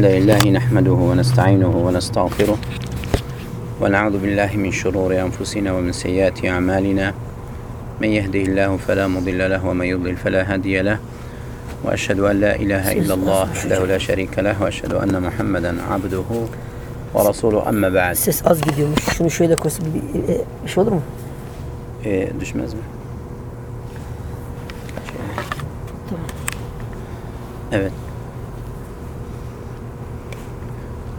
الحمد لله نحمده ونستعينه ونستغفره ونعوذ بالله من شرور أنفسنا ومن سيئات أعمالنا من يهده الله فلا مضل له ومن يضلل فلا هادي له وأشهد أن لا إله إلا الله وحده لا شريك له وأشهد أن محمدا عبده ورسوله أما بعد Ses az gidiyormuş. Şunu şöyle koysun bir, e, bir şey olur mu? Ee, düşmez mi? Evet.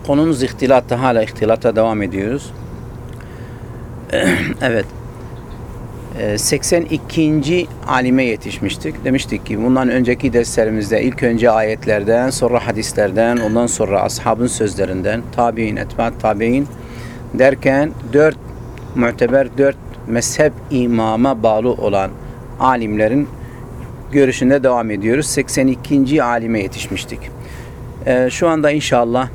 Konumuz ihtilatta hala ihtilata devam ediyoruz. evet. Ee, 82. alime yetişmiştik. Demiştik ki bundan önceki derslerimizde ilk önce ayetlerden, sonra hadislerden, ondan sonra ashabın sözlerinden, tabi'in, etbaat tabi'in derken dört muteber, dört mezhep imama bağlı olan alimlerin görüşünde devam ediyoruz. 82. alime yetişmiştik. Ee, şu anda inşallah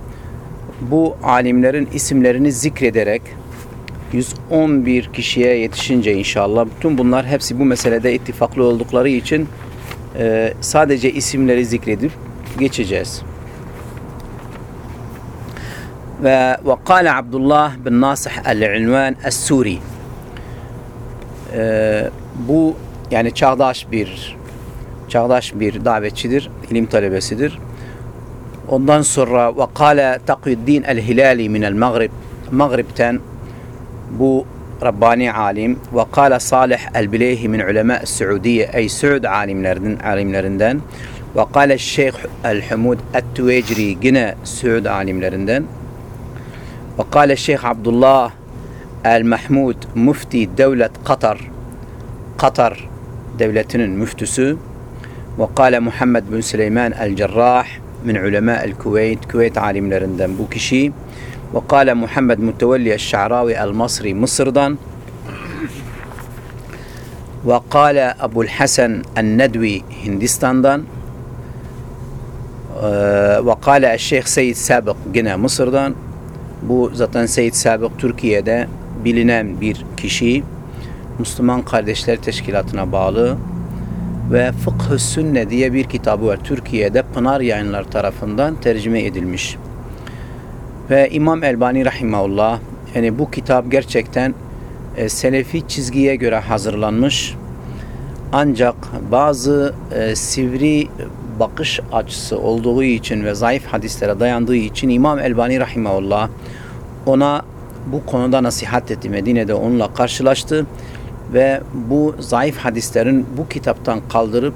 bu alimlerin isimlerini zikrederek 111 kişiye yetişince inşallah bütün bunlar hepsi bu meselede ittifaklı oldukları için e, sadece isimleri zikredip geçeceğiz. Ve kâle Abdullah bin Nasih el-Ünvan es-Suri e, bu yani çağdaş bir çağdaş bir davetçidir, ilim talebesidir. Ondan sonra ve kâle Takiyuddin el-Hilali min el-Maghrib Maghrib'ten bu Rabbani alim ve kâle Salih el-Bileyhi min ulema Suudiye ey Suud alimlerinden alimlerinden ve kâle Şeyh el-Humud et-Tuvecri yine Suud alimlerinden ve kâle Şeyh Abdullah el-Mahmud mufti devlet Katar Katar devletinin müftüsü ve kâle Muhammed bin Süleyman el-Cerrah min ulema el-Kuveyt Kuveyt alimlerinden bu kişi ve kâle Muhammed Mutevelli el-Şa'ravi el-Masri Mısır'dan ve kâle Ebul Hasan el-Nedvi Hindistan'dan ve kâle el-Şeyh Seyyid Sabık yine Mısır'dan bu zaten Seyyid Sabık Türkiye'de bilinen bir kişi. Müslüman Kardeşler Teşkilatı'na bağlı ve Fıkhı Sünne diye bir kitabı var. Türkiye'de Pınar Yayınlar tarafından tercüme edilmiş. Ve İmam Elbani Rahimahullah yani bu kitap gerçekten e, Selefi çizgiye göre hazırlanmış. Ancak bazı e, sivri bakış açısı olduğu için ve zayıf hadislere dayandığı için İmam Elbani Rahimahullah ona bu konuda nasihat etti. Medine'de onunla karşılaştı ve bu zayıf hadislerin bu kitaptan kaldırıp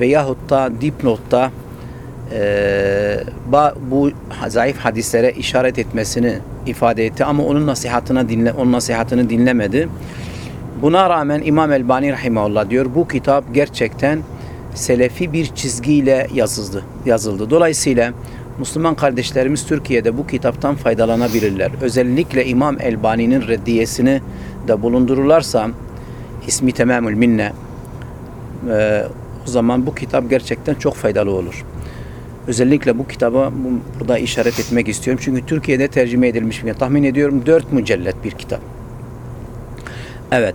veyahut da dipnotta e, bu zayıf hadislere işaret etmesini ifade etti ama onun nasihatını dinle onun nasihatını dinlemedi. Buna rağmen İmam Elbani rahimahullah diyor bu kitap gerçekten selefi bir çizgiyle yazıldı. yazıldı. Dolayısıyla Müslüman kardeşlerimiz Türkiye'de bu kitaptan faydalanabilirler. Özellikle İmam Elbani'nin reddiyesini de bulundururlarsa ismi temamül minne e, o zaman bu kitap gerçekten çok faydalı olur. Özellikle bu kitaba bu, burada işaret etmek istiyorum. Çünkü Türkiye'de tercüme edilmiş bir tahmin ediyorum dört mücellet bir kitap. Evet.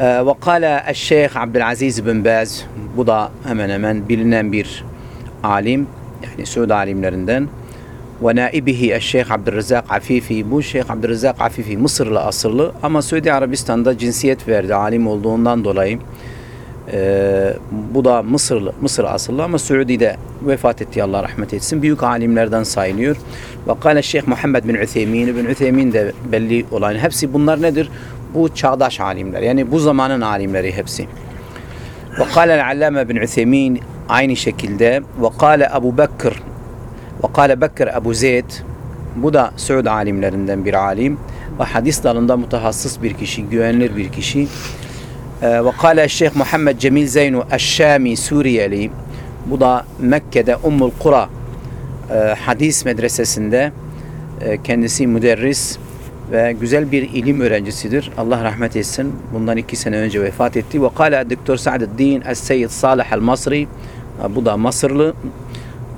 Ve kâle Şeyh Abdülaziz bin Baz bu da hemen hemen bilinen bir alim yani Suud alimlerinden ve naibihi Eşşeyh Abdurrezzak Afifi. Bu Şeyh Abdurrezzak Afifi Mısırlı asıllı ama Suudi Arabistan'da cinsiyet verdi alim olduğundan dolayı. E, bu da Mısırlı Mısır asıllı ama Suudi'de vefat etti Allah rahmet etsin. Büyük alimlerden sayılıyor. Ve kâle Şeyh Muhammed bin Ütheymin bin Ütheymin de belli olan hepsi bunlar nedir? Bu çağdaş alimler yani bu zamanın alimleri hepsi. Ve kâle Allame bin Ütheymin aynı şekilde. Ve kâle Ebu Bekir ve kâle Bekir Ebu Zeyd bu da Suud alimlerinden bir alim ve hadis dalında mutahassıs bir kişi, güvenilir bir kişi. Ve kâle Şeyh Muhammed Cemil Zeynu Eşşami Suriyeli bu da Mekke'de Ummul Kura hadis medresesinde kendisi müderris ve güzel bir ilim öğrencisidir. Allah rahmet etsin. Bundan iki sene önce vefat etti. Ve kâle Doktor Sa'deddin Es-Seyyid Salih El-Masri bu da Mısırlı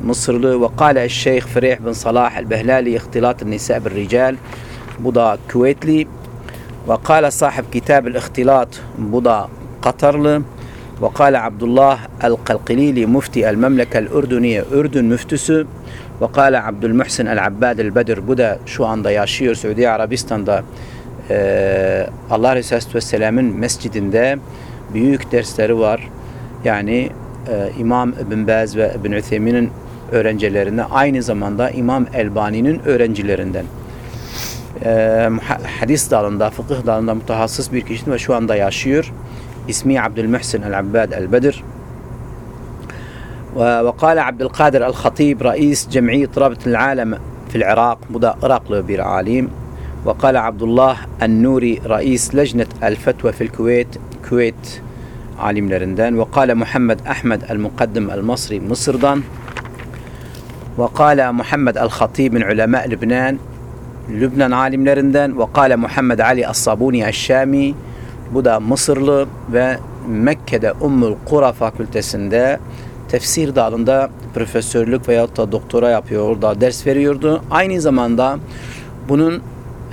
Mısırlı ve kâle Şeyh Ferih bin Salah el-Behlali ihtilat nisa bil rical bu da Kuveytli ve kâle sahib kitab el-ihtilat bu da Katarlı ve kâle Abdullah el-Kalqilili mufti el-Memleke el-Ürdüniye Ürdün müftüsü Ve kâle Abdülmuhsin el-Abbad el-Bedir. Bu da şu anda yaşıyor Suudi Arabistan'da. Ee, Allah Resulü Vesselam'ın mescidinde büyük dersleri var. Yani e, İmam İbn Baz ve İbn Ütheymin'in öğrencilerinden aynı zamanda İmam Elbani'nin öğrencilerinden. Ee, hadis dalında, fıkıh dalında mutahassıs bir kişi ve şu anda yaşıyor. İsmi Abdülmuhsin el-Abbad el-Bedir. وقال عبد القادر الخطيب رئيس جمعية رابطة العالم في العراق بدا إراق بير عالم وقال عبد الله النوري رئيس لجنة الفتوى في الكويت كويت عالم لرندان وقال محمد أحمد المقدم المصري مصردان وقال محمد الخطيب من علماء لبنان لبنان عالم لرندان وقال محمد علي الصابوني الشامي بدا مصرlı ve Mekke'de Ummul Kura Fakültesinde tefsir dalında profesörlük veyahut da doktora yapıyor, orada ders veriyordu. Aynı zamanda bunun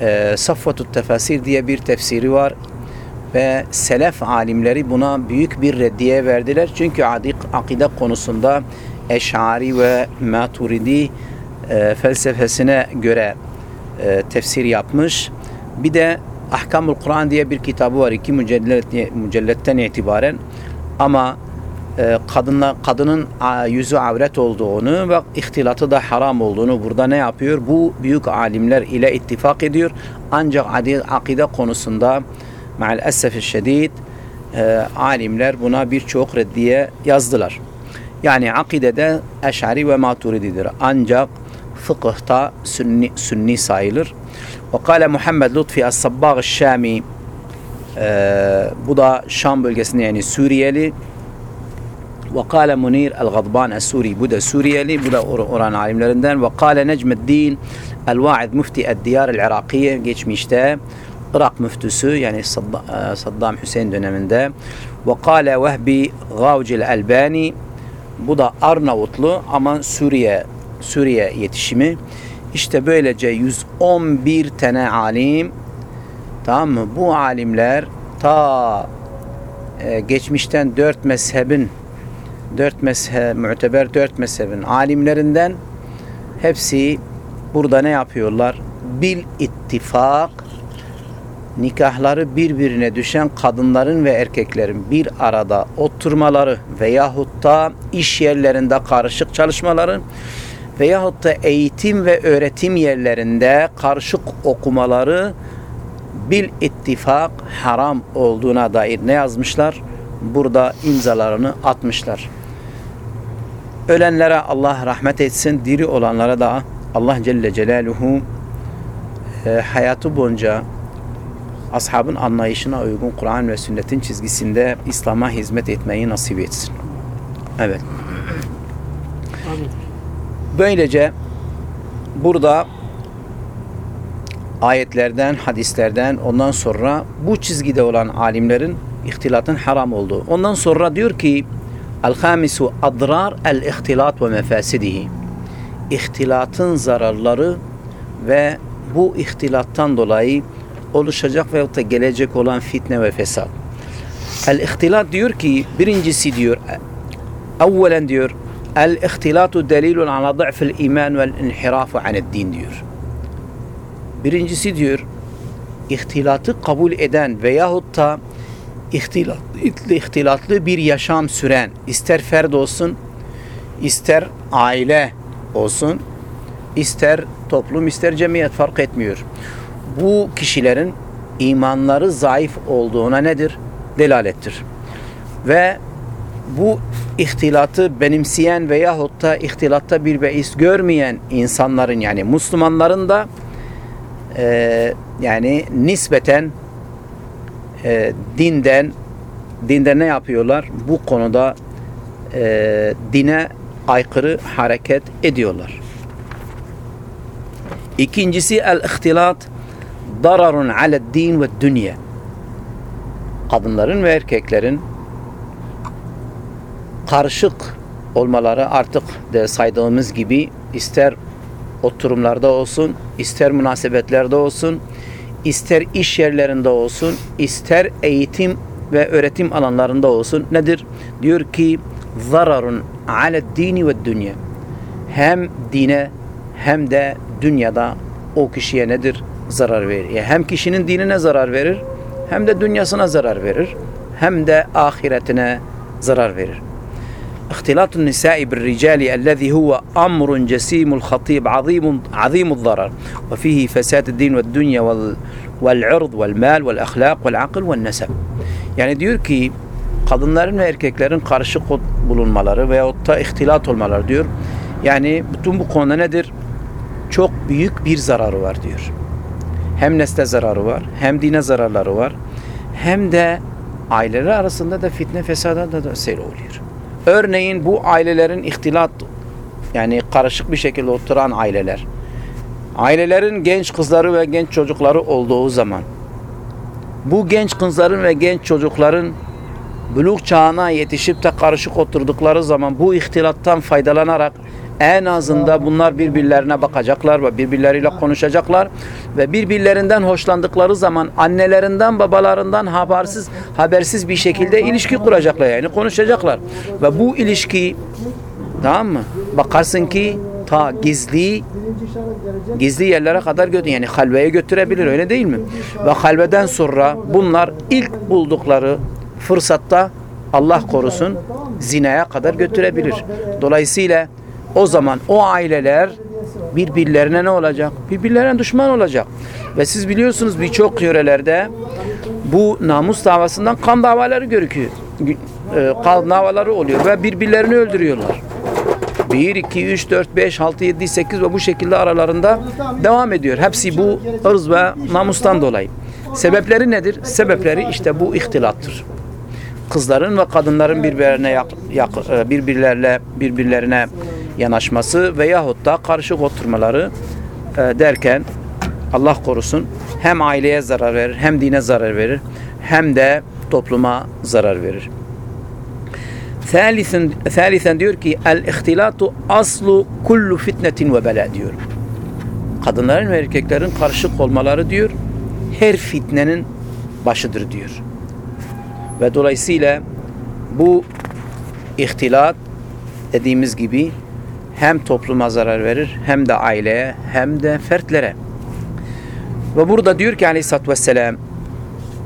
e, Safvatut Tefasir diye bir tefsiri var ve selef alimleri buna büyük bir reddiye verdiler. Çünkü adik, akide konusunda Eş'ari ve Maturidi e, felsefesine göre e, tefsir yapmış. Bir de Ahkamul Kur'an diye bir kitabı var iki mücellet, mücelletten itibaren ama e, kadınla, kadının yüzü avret olduğunu ve ihtilatı da haram olduğunu burada ne yapıyor? Bu büyük alimler ile ittifak ediyor. Ancak adi, akide konusunda maalesef şiddet e, alimler buna birçok reddiye yazdılar. Yani akidede eşari ve maturididir. Ancak fıkıhta sünni, sünni sayılır. وقال محمد لطفي الصباغ الشامي e, bu da Şam bölgesinde yani Suriyeli وقال منير الغضبان السوري bu da Suriyeli bu da oran alimlerinden وقال نجم الدين الواعظ مفتي الديار العراقية geçmişte Irak müftüsü yani Saddam Hüseyin döneminde وقال وهبي غاوج الألباني bu da Arnavutlu ama Suriye Suriye yetişimi işte böylece 111 tane alim tamam mı? Bu alimler ta e, geçmişten dört mezhebin dört mezheb, müteber dört mezhebin alimlerinden hepsi burada ne yapıyorlar? Bil ittifak nikahları birbirine düşen kadınların ve erkeklerin bir arada oturmaları veyahut da iş yerlerinde karışık çalışmaları veyahut da eğitim ve öğretim yerlerinde karışık okumaları bil ittifak haram olduğuna dair ne yazmışlar? Burada imzalarını atmışlar. Ölenlere Allah rahmet etsin, diri olanlara da Allah Celle Celaluhu e, hayatı boyunca ashabın anlayışına uygun Kur'an ve sünnetin çizgisinde İslam'a hizmet etmeyi nasip etsin. Evet. Böylece burada ayetlerden, hadislerden ondan sonra bu çizgide olan alimlerin ihtilatın haram olduğu. Ondan sonra diyor ki El-hamisu adrar el-ihtilat ve mefasidihi. İhtilatın zararları ve bu ihtilattan dolayı oluşacak veyahut da gelecek olan fitne ve fesat. El-ihtilat diyor ki birincisi diyor evvelen diyor el-ihtilatu delilun ala da'fil iman vel inhirafu din diyor. Birincisi diyor ihtilatı kabul eden veyahut da ihtilatlı, ihtilatlı bir yaşam süren ister ferd olsun ister aile olsun ister toplum ister cemiyet fark etmiyor. Bu kişilerin imanları zayıf olduğuna nedir? Delalettir. Ve bu ihtilatı benimseyen veyahut da ihtilatta bir beis görmeyen insanların yani Müslümanların da e, yani nispeten e, dinden dinde ne yapıyorlar? Bu konuda e, dine aykırı hareket ediyorlar. İkincisi el-ihtilat dararun aled din ve dünya. Kadınların ve erkeklerin karışık olmaları artık de saydığımız gibi ister oturumlarda olsun, ister münasebetlerde olsun, ister iş yerlerinde olsun, ister eğitim ve öğretim alanlarında olsun nedir? Diyor ki zararun aled dini ve dünya. hem dine hem de dünyada o kişiye nedir? Zarar verir. Yani hem kişinin dinine zarar verir hem de dünyasına zarar verir hem de ahiretine zarar verir. اختلاط النساء بالرجال الذي هو أمر جسيم الخطيب عظيم عظيم الضرر وفيه فساد الدين والدنيا وال والعرض والمال والأخلاق والعقل والنسب yani diyor ki kadınların ve erkeklerin karışık bulunmaları veyahut da ihtilat olmaları diyor. Yani bütün bu konuda nedir? Çok büyük bir zararı var diyor. Hem nesle zararı var, hem dine zararları var, hem de aileler arasında da fitne fesada da, da seyir oluyor. Örneğin bu ailelerin ihtilat yani karışık bir şekilde oturan aileler. Ailelerin genç kızları ve genç çocukları olduğu zaman bu genç kızların ve genç çocukların buluğ çağına yetişip de karışık oturdukları zaman bu ihtilattan faydalanarak en azında bunlar birbirlerine bakacaklar ve birbirleriyle konuşacaklar ve birbirlerinden hoşlandıkları zaman annelerinden babalarından habersiz habersiz bir şekilde ilişki kuracaklar yani konuşacaklar ve bu ilişki tamam mı? Bakarsın ki ta gizli gizli yerlere kadar götür yani halveye götürebilir öyle değil mi? Ve halveden sonra bunlar ilk buldukları fırsatta Allah korusun zinaya kadar götürebilir. Dolayısıyla o zaman o aileler birbirlerine ne olacak? Birbirlerine düşman olacak. Ve siz biliyorsunuz birçok yörelerde bu namus davasından kan davaları görüküyor. Kan davaları oluyor ve birbirlerini öldürüyorlar. 1, 2, 3, 4, 5, 6, 7, 8 ve bu şekilde aralarında devam ediyor. Hepsi bu ırz ve namustan dolayı. Sebepleri nedir? Sebepleri işte bu ihtilattır. Kızların ve kadınların birbirlerine yak, yak, birbirlerle birbirlerine yanaşması veyahut da karışık oturmaları e, derken Allah korusun hem aileye zarar verir hem dine zarar verir hem de topluma zarar verir. Thalithen, thalithen diyor ki el ihtilatu aslu kullu fitnetin ve bela diyor. Kadınların ve erkeklerin karışık olmaları diyor her fitnenin başıdır diyor. Ve dolayısıyla bu ihtilat dediğimiz gibi hem topluma zarar verir hem de aileye hem de fertlere. Ve burada diyor ki aleyhissalatü vesselam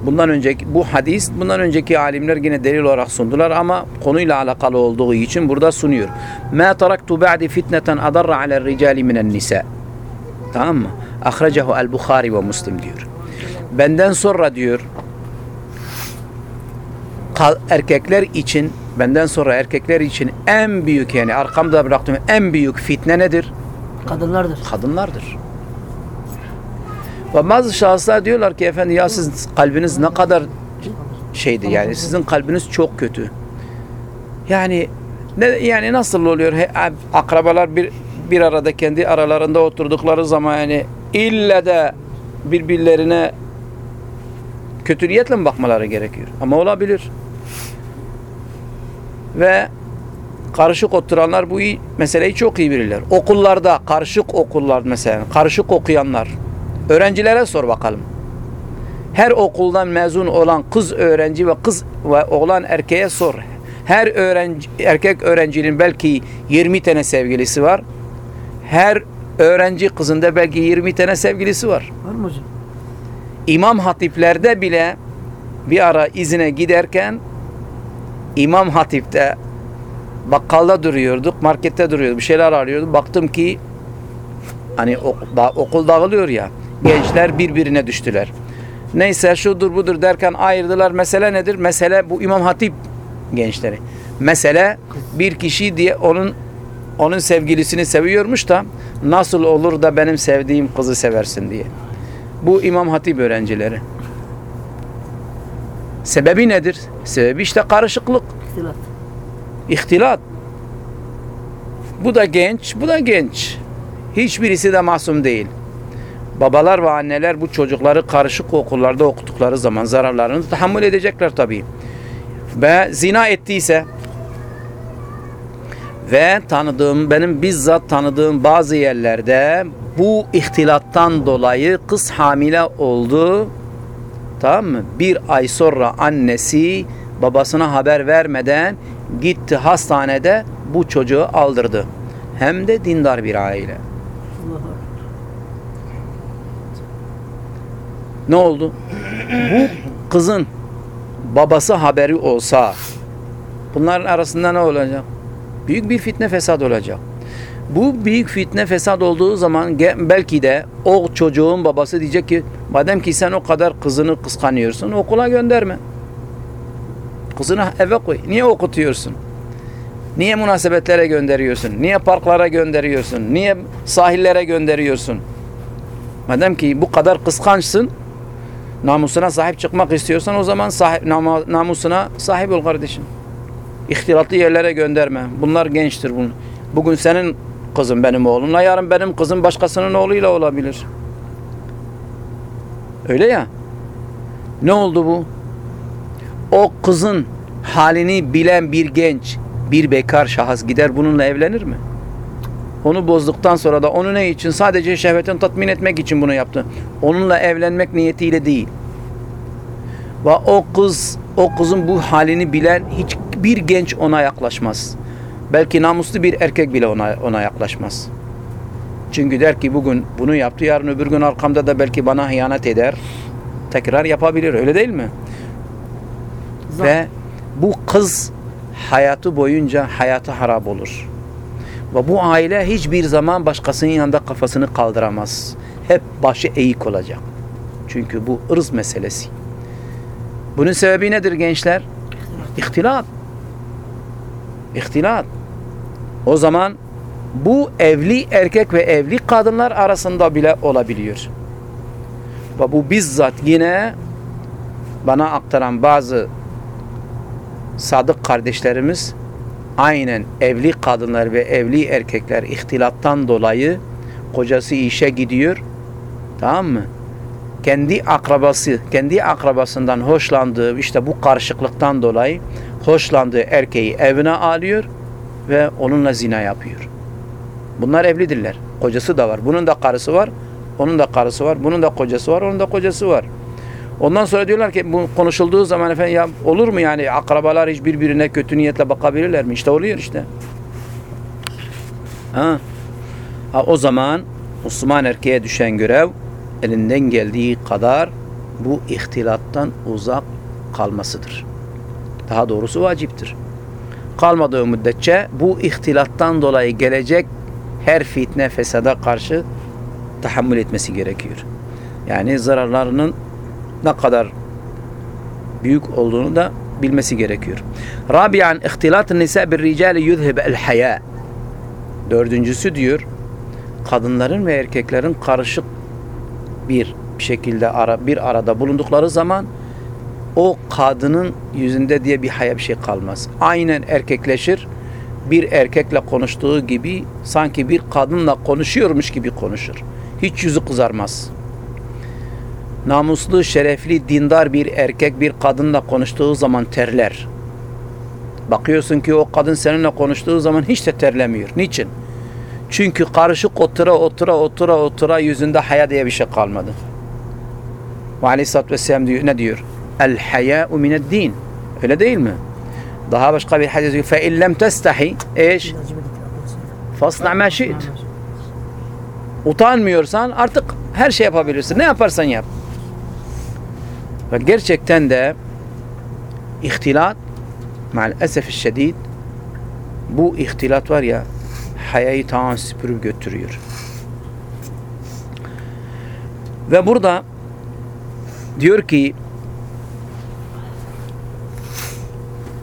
bundan önceki bu hadis bundan önceki alimler yine delil olarak sundular ama konuyla alakalı olduğu için burada sunuyor. Ma taraktu ba'di fitneten adarra ala ricali minen nisa. Tamam mı? Ahracahu el-Bukhari ve Müslim diyor. Benden sonra diyor erkekler için benden sonra erkekler için en büyük yani arkamda bıraktığım en büyük fitne nedir? Kadınlardır. Kadınlardır. Ve bazı şahıslar diyorlar ki efendim ya siz kalbiniz ne kadar şeydi yani sizin kalbiniz çok kötü. Yani ne yani nasıl oluyor? He, akrabalar bir bir arada kendi aralarında oturdukları zaman yani illa da birbirlerine kötü niyetle mi bakmaları gerekiyor? Ama olabilir. Ve karışık oturanlar bu meseleyi çok iyi bilirler. Okullarda karışık okullar mesela, karışık okuyanlar. Öğrencilere sor bakalım. Her okuldan mezun olan kız öğrenci ve kız ve oğlan erkeğe sor. Her öğrenci, erkek öğrencinin belki 20 tane sevgilisi var. Her öğrenci kızında belki 20 tane sevgilisi var. Var mı hocam? İmam hatiplerde bile bir ara izine giderken İmam Hatip'te bakkalda duruyorduk, markette duruyorduk, bir şeyler arıyorduk. Baktım ki hani okul dağılıyor ya, gençler birbirine düştüler. Neyse şudur budur derken ayırdılar. Mesele nedir? Mesele bu İmam Hatip gençleri. Mesele bir kişi diye onun onun sevgilisini seviyormuş da nasıl olur da benim sevdiğim kızı seversin diye. Bu İmam Hatip öğrencileri. Sebebi nedir? Sebebi işte karışıklık. İhtilat. İhtilat. Bu da genç, bu da genç. Hiçbirisi de masum değil. Babalar ve anneler bu çocukları karışık okullarda okuttukları zaman zararlarını tahammül edecekler tabii. Ve zina ettiyse ve tanıdığım, benim bizzat tanıdığım bazı yerlerde bu ihtilattan dolayı kız hamile oldu Tamam mı? Bir ay sonra annesi babasına haber vermeden gitti hastanede bu çocuğu aldırdı. hem de dindar bir aile. Ne oldu? Bu kızın babası haberi olsa bunların arasında ne olacak? Büyük bir fitne fesat olacak. Bu büyük fitne fesat olduğu zaman belki de o çocuğun babası diyecek ki madem ki sen o kadar kızını kıskanıyorsun okula gönderme. Kızını eve koy. Niye okutuyorsun? Niye münasebetlere gönderiyorsun? Niye parklara gönderiyorsun? Niye sahillere gönderiyorsun? Madem ki bu kadar kıskançsın, namusuna sahip çıkmak istiyorsan o zaman sahip, namusuna sahip ol kardeşim. İhtilatlı yerlere gönderme. Bunlar gençtir. Bun- Bugün senin kızın benim oğlumla, yarın benim kızım başkasının oğluyla olabilir. Öyle ya. Ne oldu bu? O kızın halini bilen bir genç, bir bekar şahıs gider bununla evlenir mi? Onu bozduktan sonra da onu ne için? Sadece şehvetini tatmin etmek için bunu yaptı. Onunla evlenmek niyetiyle değil. Ve o kız, o kızın bu halini bilen hiçbir genç ona yaklaşmaz. Belki namuslu bir erkek bile ona, ona yaklaşmaz. Çünkü der ki bugün bunu yaptı, yarın öbür gün arkamda da belki bana hıyanet eder. Tekrar yapabilir, öyle değil mi? Ve bu kız hayatı boyunca hayatı harap olur. Ve bu aile hiçbir zaman başkasının yanında kafasını kaldıramaz. Hep başı eğik olacak. Çünkü bu ırz meselesi. Bunun sebebi nedir gençler? İhtilat. İhtilat. O zaman bu evli erkek ve evli kadınlar arasında bile olabiliyor. Ve bu bizzat yine bana aktaran bazı sadık kardeşlerimiz aynen evli kadınlar ve evli erkekler ihtilattan dolayı kocası işe gidiyor. Tamam mı? Kendi akrabası, kendi akrabasından hoşlandığı işte bu karışıklıktan dolayı hoşlandığı erkeği evine alıyor ve onunla zina yapıyor. Bunlar evlidirler. Kocası da var. Bunun da karısı var. Onun da karısı var. Bunun da kocası var. Onun da kocası var. Ondan sonra diyorlar ki bu konuşulduğu zaman efendim ya olur mu yani akrabalar hiç birbirine kötü niyetle bakabilirler mi? İşte oluyor işte. Ha. ha o zaman Müslüman erkeğe düşen görev elinden geldiği kadar bu ihtilattan uzak kalmasıdır. Daha doğrusu vaciptir. Kalmadığı müddetçe bu ihtilattan dolayı gelecek her fitne fesada karşı tahammül etmesi gerekiyor. Yani zararlarının ne kadar büyük olduğunu da bilmesi gerekiyor. Rabian ihtilat-ı nisa bir ricali yuzhib el haya. Dördüncüsü diyor kadınların ve erkeklerin karışık bir şekilde ara, bir arada bulundukları zaman o kadının yüzünde diye bir haya bir şey kalmaz. Aynen erkekleşir. Bir erkekle konuştuğu gibi sanki bir kadınla konuşuyormuş gibi konuşur. Hiç yüzü kızarmaz namuslu, şerefli, dindar bir erkek bir kadınla konuştuğu zaman terler. Bakıyorsun ki o kadın seninle konuştuğu zaman hiç de terlemiyor. Niçin? Çünkü karışık otura otura otura otura yüzünde haya diye bir şey kalmadı. Ve aleyhissalatü vesselam diyor, ne diyor? El hayâ'u mined din. Öyle değil mi? Daha başka bir hadis diyor. Fe illem testahi eş fasna ma şi't. Utanmıyorsan artık her şey yapabilirsin. Ne yaparsan yap. Ve gerçekten de ihtilat maalesef şiddet bu ihtilat var ya hayayı tamamen süpürüp götürüyor. Ve burada diyor ki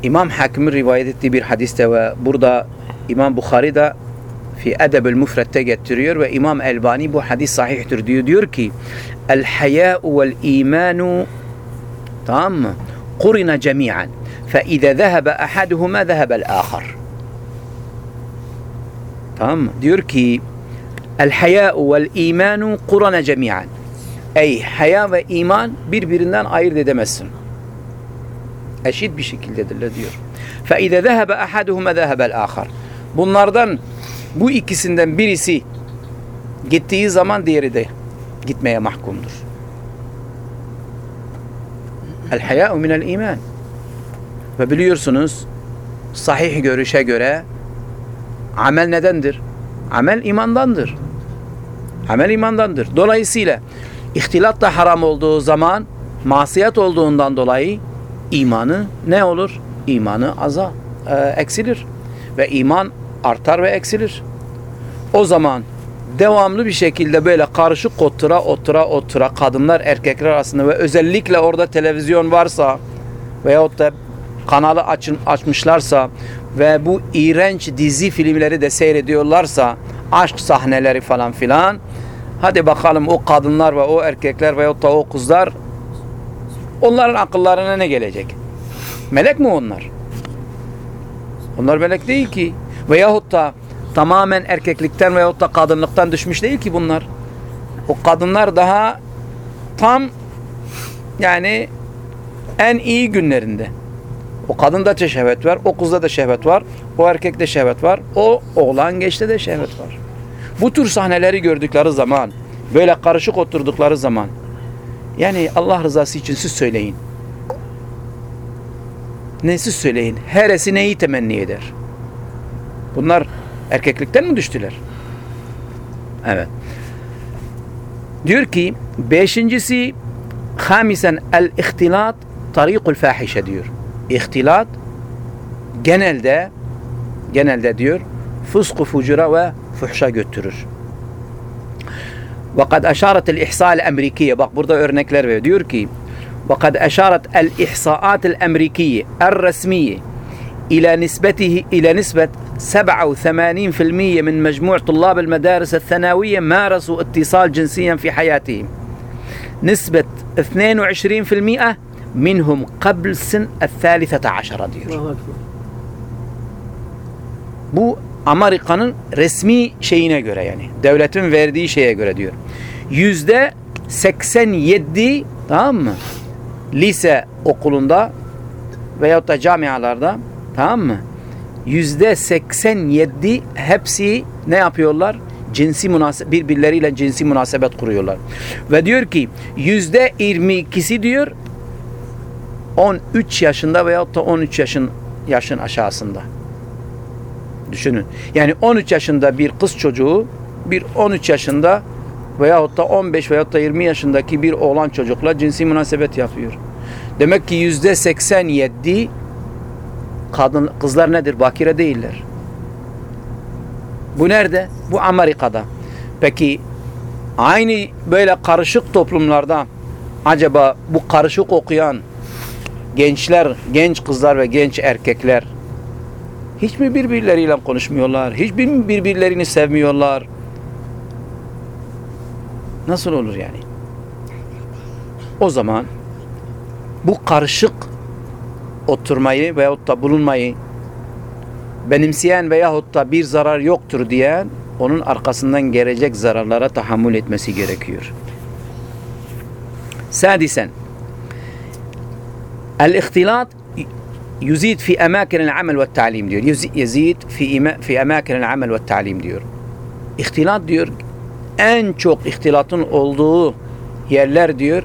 إمام حاكم الرواية بير حديث حديثة وبرضا إمام بخاري ده في أدب المفرد تيجا التريور وإمام ألباني بو حديث صحيح ترديو ديوركي. الحياء والإيمان تام قرن جميعا فإذا ذهب أحدهما ذهب الآخر. تمام ديوركي. الحياء والإيمان قرن جميعا. أي حياء وإيمان بير بيرندان أير ديدمسن Eşit bir şekildedirler diyor. فَاِذَا ذَهَبَ أَحَدُهُمَا ذَهَبَ الْآخَرِ Bunlardan bu ikisinden birisi gittiği zaman diğeri de gitmeye mahkumdur. El haya'u minel iman. Ve biliyorsunuz sahih görüşe göre amel nedendir? Amel imandandır. Amel imandandır. Dolayısıyla ihtilat da haram olduğu zaman masiyet olduğundan dolayı imanı ne olur? İmanı aza e, eksilir. Ve iman artar ve eksilir. O zaman devamlı bir şekilde böyle karışık otura otura otura kadınlar erkekler arasında ve özellikle orada televizyon varsa veyahut da kanalı açın, açmışlarsa ve bu iğrenç dizi filmleri de seyrediyorlarsa aşk sahneleri falan filan hadi bakalım o kadınlar ve o erkekler veyahut da o kızlar onların akıllarına ne gelecek? Melek mi onlar? Onlar melek değil ki. Veyahut da tamamen erkeklikten veyahut da kadınlıktan düşmüş değil ki bunlar. O kadınlar daha tam yani en iyi günlerinde. O kadında da şehvet var, o kızda da şehvet var, o erkekte şehvet var, o oğlan gençte de şehvet var. Bu tür sahneleri gördükleri zaman, böyle karışık oturdukları zaman, yani Allah rızası için siz söyleyin. Ne siz söyleyin? Heresi neyi temenni eder? Bunlar erkeklikten mi düştüler? Evet. Diyor ki beşincisi hamisen el ihtilat tarikul fahişe diyor. İhtilat genelde genelde diyor fısku fucura ve fuhşa götürür. وقد أشارت الإحصاء الأمريكية بق برضو أرنكلر ديوركي وقد أشارت الإحصاءات الأمريكية الرسمية إلى نسبته إلى نسبة 87% من مجموع طلاب المدارس الثانوية مارسوا اتصال جنسيا في حياتهم. نسبة 22% منهم قبل سن الثالثة عشرة دير Amerika'nın resmi şeyine göre yani. Devletin verdiği şeye göre diyor. Yüzde 87 tamam mı? Lise okulunda veyahut da camialarda tamam mı? Yüzde 87 hepsi ne yapıyorlar? Cinsi birbirleriyle cinsi münasebet kuruyorlar. Ve diyor ki yüzde 22'si diyor 13 yaşında veyahut da 13 yaşın yaşın aşağısında. Düşünün. Yani 13 yaşında bir kız çocuğu bir 13 yaşında veyahut da 15 veyahut da 20 yaşındaki bir oğlan çocukla cinsi münasebet yapıyor. Demek ki yüzde 87 kadın kızlar nedir? Bakire değiller. Bu nerede? Bu Amerika'da. Peki aynı böyle karışık toplumlarda acaba bu karışık okuyan gençler, genç kızlar ve genç erkekler hiç mi birbirleriyle konuşmuyorlar? Hiç mi birbirlerini sevmiyorlar? Nasıl olur yani? O zaman bu karışık oturmayı veyahut da bulunmayı benimseyen veyahut da bir zarar yoktur diyen onun arkasından gelecek zararlara tahammül etmesi gerekiyor. Sadisen El-ihtilat Yuzid fi emâkinil amel ve ta'lim diyor. Yezid fi, fi emâkinil amel ve ta'lim diyor. İhtilat diyor en çok ihtilatın olduğu yerler diyor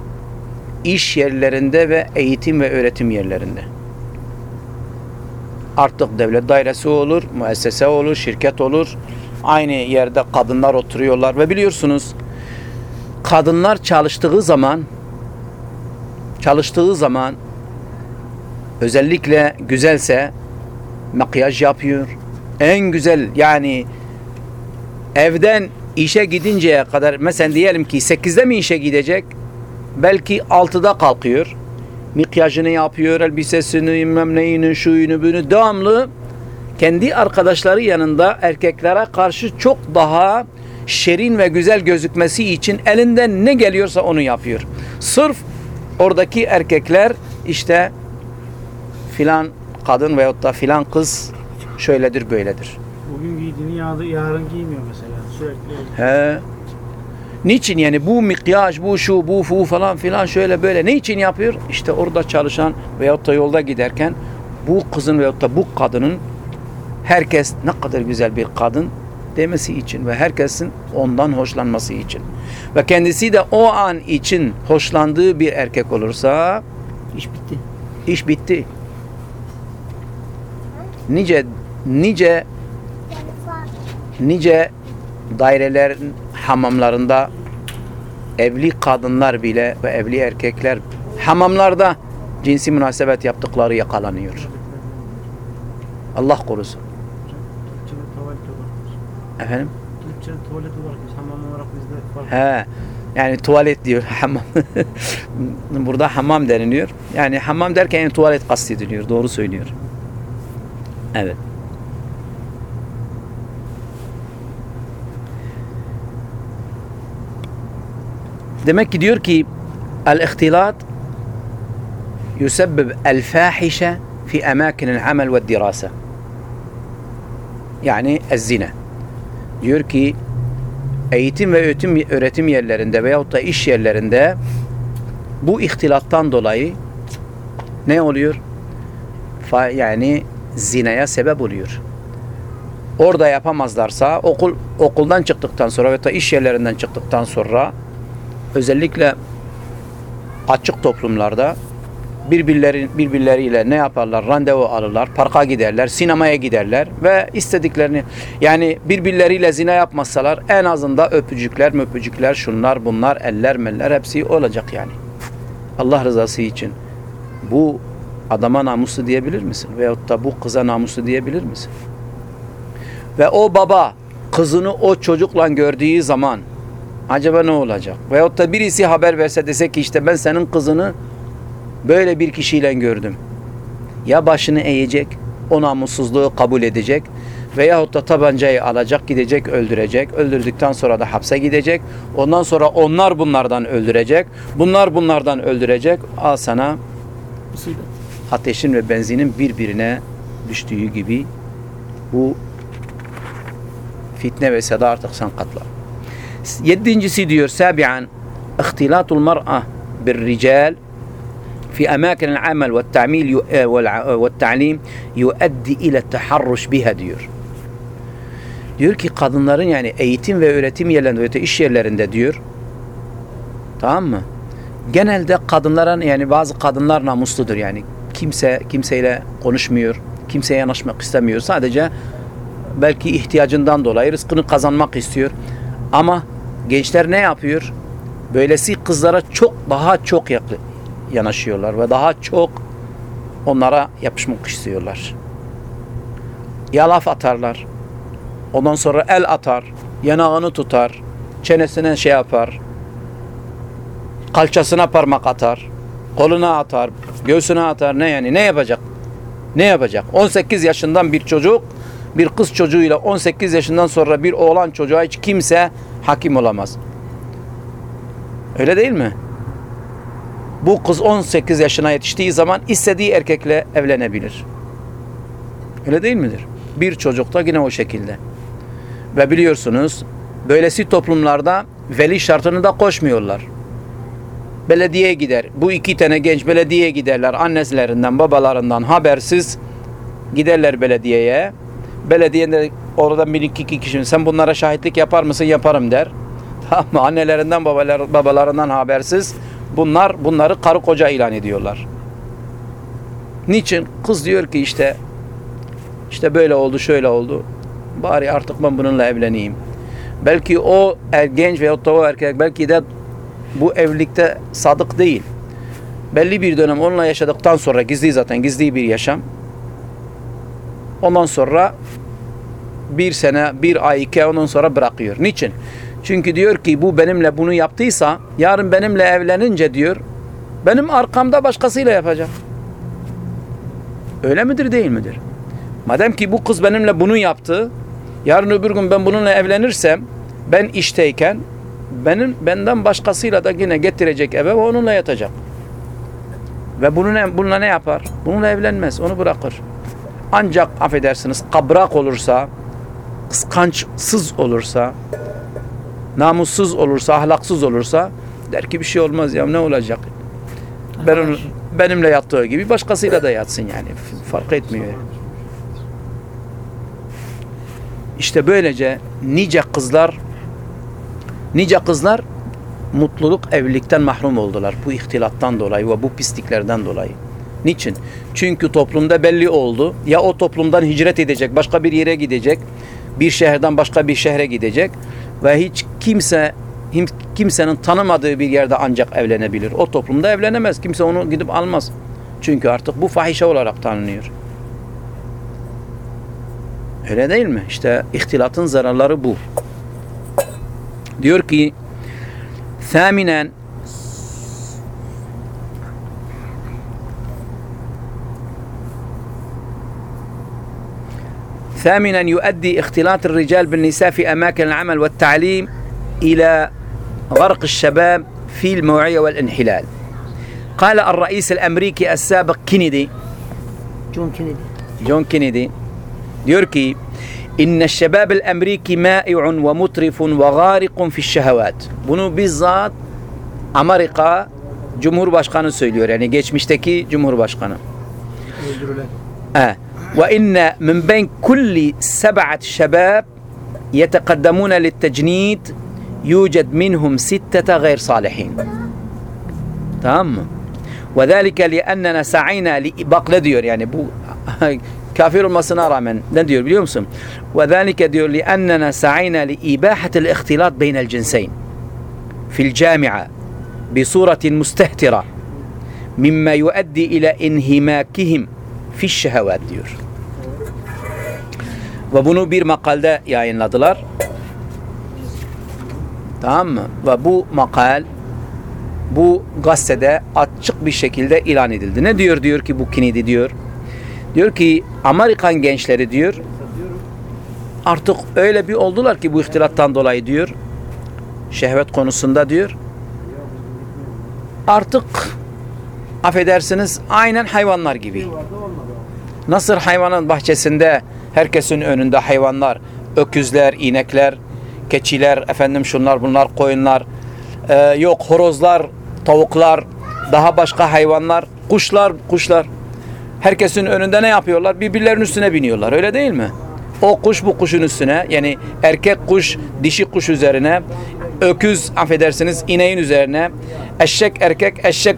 iş yerlerinde ve eğitim ve öğretim yerlerinde. Artık devlet dairesi olur, müessese olur, şirket olur. Aynı yerde kadınlar oturuyorlar ve biliyorsunuz kadınlar çalıştığı zaman çalıştığı zaman özellikle güzelse makyaj yapıyor. En güzel yani evden işe gidinceye kadar mesela diyelim ki 8'de mi işe gidecek? Belki 6'da kalkıyor. Makyajını yapıyor, elbisesini, bilmem neyini, şuyunu, bunu devamlı kendi arkadaşları yanında erkeklere karşı çok daha şerin ve güzel gözükmesi için elinden ne geliyorsa onu yapıyor. Sırf oradaki erkekler işte filan kadın veyahut da filan kız şöyledir böyledir. Bugün giydiğini yarın, giymiyor mesela. Sürekli. He. Niçin yani bu mikyaj, bu şu, bu fu falan filan şöyle böyle. Ne için yapıyor? İşte orada çalışan veyahut da yolda giderken bu kızın veyahut da bu kadının herkes ne kadar güzel bir kadın demesi için ve herkesin ondan hoşlanması için. Ve kendisi de o an için hoşlandığı bir erkek olursa İş bitti. iş bitti. Nice nice nice dairelerin hamamlarında evli kadınlar bile ve evli erkekler hamamlarda cinsi münasebet yaptıkları yakalanıyor. Allah korusun. Efendim? Türkçe'de tuvalet olarak biz hamam olarak bizde farklı. He. Yani tuvalet diyor hamam. Burada hamam deniliyor. Yani hamam derken yani tuvalet kastediliyor. Doğru söylüyor. Evet. Demek ki diyor ki el-ihtilat yusebbib el-fahişe fi emâkinil amel ve dirase. Yani ezzine. Diyor ki eğitim ve öğretim, öğretim yerlerinde veyahut da iş yerlerinde bu ihtilattan dolayı ne oluyor? Fa, yani zinaya sebep oluyor. Orada yapamazlarsa okul okuldan çıktıktan sonra veya da iş yerlerinden çıktıktan sonra özellikle açık toplumlarda birbirleri birbirleriyle ne yaparlar? Randevu alırlar, parka giderler, sinemaya giderler ve istediklerini yani birbirleriyle zina yapmasalar en azından öpücükler, möpücükler, şunlar, bunlar, eller, meller hepsi olacak yani. Allah rızası için. Bu adama namuslu diyebilir misin? Veyahut da bu kıza namuslu diyebilir misin? Ve o baba kızını o çocukla gördüğü zaman acaba ne olacak? Veyahut da birisi haber verse dese ki işte ben senin kızını böyle bir kişiyle gördüm. Ya başını eğecek, o namussuzluğu kabul edecek veyahut da tabancayı alacak, gidecek, öldürecek. Öldürdükten sonra da hapse gidecek. Ondan sonra onlar bunlardan öldürecek. Bunlar bunlardan öldürecek. Al sana Musibet ateşin ve benzinin birbirine düştüğü gibi bu fitne ve seda artık sen katla. Yedincisi diyor sabian ihtilatul mar'a bir rical في أماكن العمل والتعميل يو- آه، والع- والتعليم يؤدي إلى التحرش بها diyor. Diyor ki kadınların yani eğitim ve öğretim yerlerinde ve iş yerlerinde diyor. Tamam mı? Genelde kadınların yani bazı kadınlar namusludur yani. Kimse kimseyle konuşmuyor. Kimseye yanaşmak istemiyor. Sadece belki ihtiyacından dolayı rızkını kazanmak istiyor. Ama gençler ne yapıyor? Böylesi kızlara çok daha çok yanaşıyorlar ve daha çok onlara yapışmak istiyorlar. Ya laf atarlar. Ondan sonra el atar, yanağını tutar, çenesine şey yapar, kalçasına parmak atar, koluna atar, göğsüne atar. Ne yani? Ne yapacak? Ne yapacak? 18 yaşından bir çocuk, bir kız çocuğuyla 18 yaşından sonra bir oğlan çocuğa hiç kimse hakim olamaz. Öyle değil mi? Bu kız 18 yaşına yetiştiği zaman istediği erkekle evlenebilir. Öyle değil midir? Bir çocuk da yine o şekilde. Ve biliyorsunuz böylesi toplumlarda veli şartını da koşmuyorlar. Belediyeye gider. Bu iki tane genç belediyeye giderler. Annelerinden, babalarından habersiz giderler belediyeye. Belediyenin orada bir iki iki kişi sen bunlara şahitlik yapar mısın? Yaparım der. Tamam mı? Annelerinden, babalar, babalarından habersiz bunlar bunları karı koca ilan ediyorlar. Niçin? Kız diyor ki işte işte böyle oldu, şöyle oldu. Bari artık ben bununla evleneyim. Belki o er, genç veyahut da o erkek belki de bu evlilikte sadık değil. Belli bir dönem onunla yaşadıktan sonra gizli zaten gizli bir yaşam. Ondan sonra bir sene, bir ay, iki ondan sonra bırakıyor. Niçin? Çünkü diyor ki bu benimle bunu yaptıysa yarın benimle evlenince diyor benim arkamda başkasıyla yapacak. Öyle midir değil midir? Madem ki bu kız benimle bunu yaptı yarın öbür gün ben bununla evlenirsem ben işteyken benim benden başkasıyla da yine getirecek eve ve onunla yatacak. Ve bunu ne, bununla ne yapar? Bununla evlenmez. Onu bırakır. Ancak affedersiniz kabrak olursa kıskançsız olursa namussuz olursa, ahlaksız olursa der ki bir şey olmaz ya ne olacak? Ben onu, benimle yattığı gibi başkasıyla da yatsın yani. Fark etmiyor. İşte böylece nice kızlar nice kızlar mutluluk evlilikten mahrum oldular. Bu ihtilattan dolayı ve bu pisliklerden dolayı. Niçin? Çünkü toplumda belli oldu. Ya o toplumdan hicret edecek, başka bir yere gidecek. bir şehirden başka bir şehre gidecek ve hiç kimse kimsenin tanımadığı bir yerde ancak evlenebilir. O toplumda evlenemez. Kimse onu gidip almaz. Çünkü artık bu fahişe olarak tanınıyor. Öyle değil mi? İşte ihtilatın zararları bu. Diyor ki ثامنا. ثامنا يؤدي اختلاط الرجال بالنساء في أماكن العمل والتعليم إلى غرق الشباب في الموعية والانحلال. قال الرئيس الأمريكي السابق كينيدي. John Kennedy. جون كينيدي. يركي إن الشباب الأمريكي مائع ومترف وغارق في الشهوات. bunu bizzat Amerika Cumhurbaşkanı söylüyor yani geçmişteki Cumhurbaşkanı آه. وإن من بين كل سبعة شباب يتقدمون للتجنيد يوجد منهم ستة غير صالحين. تمام. وذلك لأننا سعينا لبقلديور. يعني بو Kafir olmasına rağmen ne diyor biliyor musun? Ve zalike diyor li ennena sa'ina li ibahatil ihtilat beynel cinseyn fil cami'a bi suratin mustehtira mimma yuaddi ila inhimakihim fiş şehevat diyor. Ve bunu bir makalde yayınladılar. Tamam mı? Ve bu makal bu gazetede açık bir şekilde ilan edildi. Ne diyor? Diyor ki bu kinidi diyor. Diyor ki Amerikan gençleri diyor artık öyle bir oldular ki bu ihtilattan dolayı diyor şehvet konusunda diyor artık affedersiniz aynen hayvanlar gibi. Nasıl hayvanın bahçesinde herkesin önünde hayvanlar, öküzler, inekler, keçiler, efendim şunlar bunlar, koyunlar, e, yok horozlar, tavuklar, daha başka hayvanlar, kuşlar, kuşlar. Herkesin önünde ne yapıyorlar? Birbirlerinin üstüne biniyorlar. Öyle değil mi? O kuş bu kuşun üstüne yani erkek kuş dişi kuş üzerine öküz affedersiniz ineğin üzerine eşek erkek eşek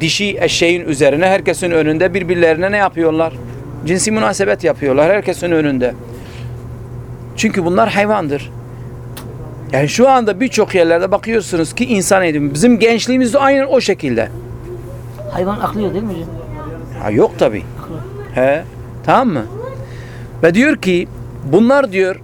dişi eşeğin üzerine herkesin önünde birbirlerine ne yapıyorlar? Cinsi münasebet yapıyorlar herkesin önünde. Çünkü bunlar hayvandır. Yani şu anda birçok yerlerde bakıyorsunuz ki insan edimi. Bizim gençliğimiz de aynen o şekilde. Hayvan aklıyor değil mi? Ha yok tabi. He. Tamam mı? Ve diyor ki bunlar diyor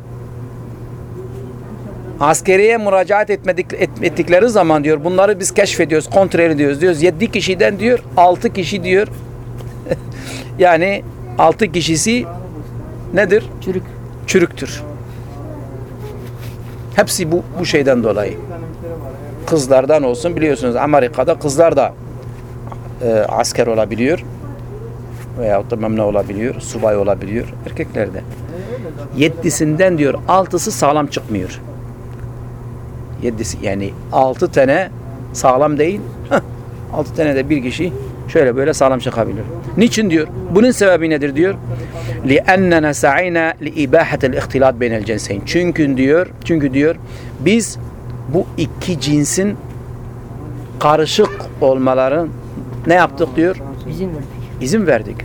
askeriye müracaat etmedik, et- ettikleri zaman diyor bunları biz keşfediyoruz, kontrol ediyoruz diyoruz. 7 kişiden diyor 6 kişi diyor yani 6 kişisi nedir? Çürük. Çürüktür. Hepsi bu, bu şeyden dolayı. Kızlardan olsun biliyorsunuz Amerika'da kızlar da e, asker olabiliyor veyahut da memle olabiliyor, subay olabiliyor erkeklerde. Yedisinden diyor altısı sağlam çıkmıyor. Yedisi yani altı tane sağlam değil. heh, altı tane de bir kişi şöyle böyle sağlam çıkabilir. Niçin diyor? Bunun sebebi nedir diyor? لِأَنَّنَا سَعَيْنَا لِإِبَاحَةِ الْاِخْتِلَاتِ بَيْنَ الْجَنْسَيْنِ Çünkü diyor, çünkü diyor biz bu iki cinsin karışık olmaların ne yaptık diyor? İzin verdik. izin verdik.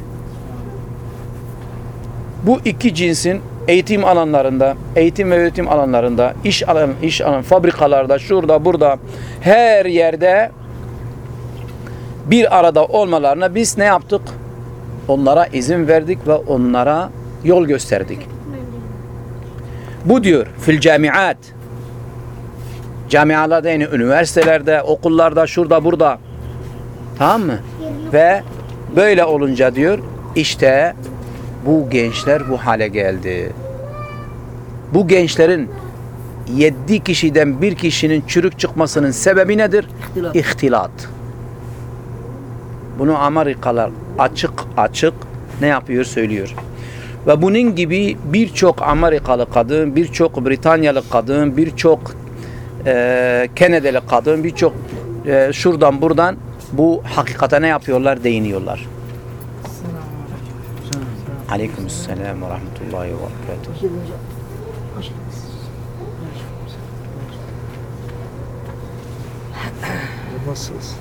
Bu iki cinsin eğitim alanlarında, eğitim ve öğretim alanlarında, iş alan, iş alan, fabrikalarda, şurada, burada, her yerde bir arada olmalarına biz ne yaptık? Onlara izin verdik ve onlara yol gösterdik. Bu diyor fil camiat. Camialarda yani üniversitelerde, okullarda, şurada, burada. Tamam mı? Ve böyle olunca diyor işte bu gençler bu hale geldi. Bu gençlerin yedi kişiden bir kişinin çürük çıkmasının sebebi nedir? İhtilat. İhtilat. Bunu Amerikalılar açık açık ne yapıyor söylüyor. Ve bunun gibi birçok Amerikalı kadın, birçok Britanyalı kadın, birçok e, Kanadalı kadın, birçok e, şuradan buradan bu hakikate ne yapıyorlar? Değiniyorlar. Aleyküm selam ve rahmetullahi ve berekatuhu. Hoş geldin hocam. Hoş geldiniz. Nasılsınız?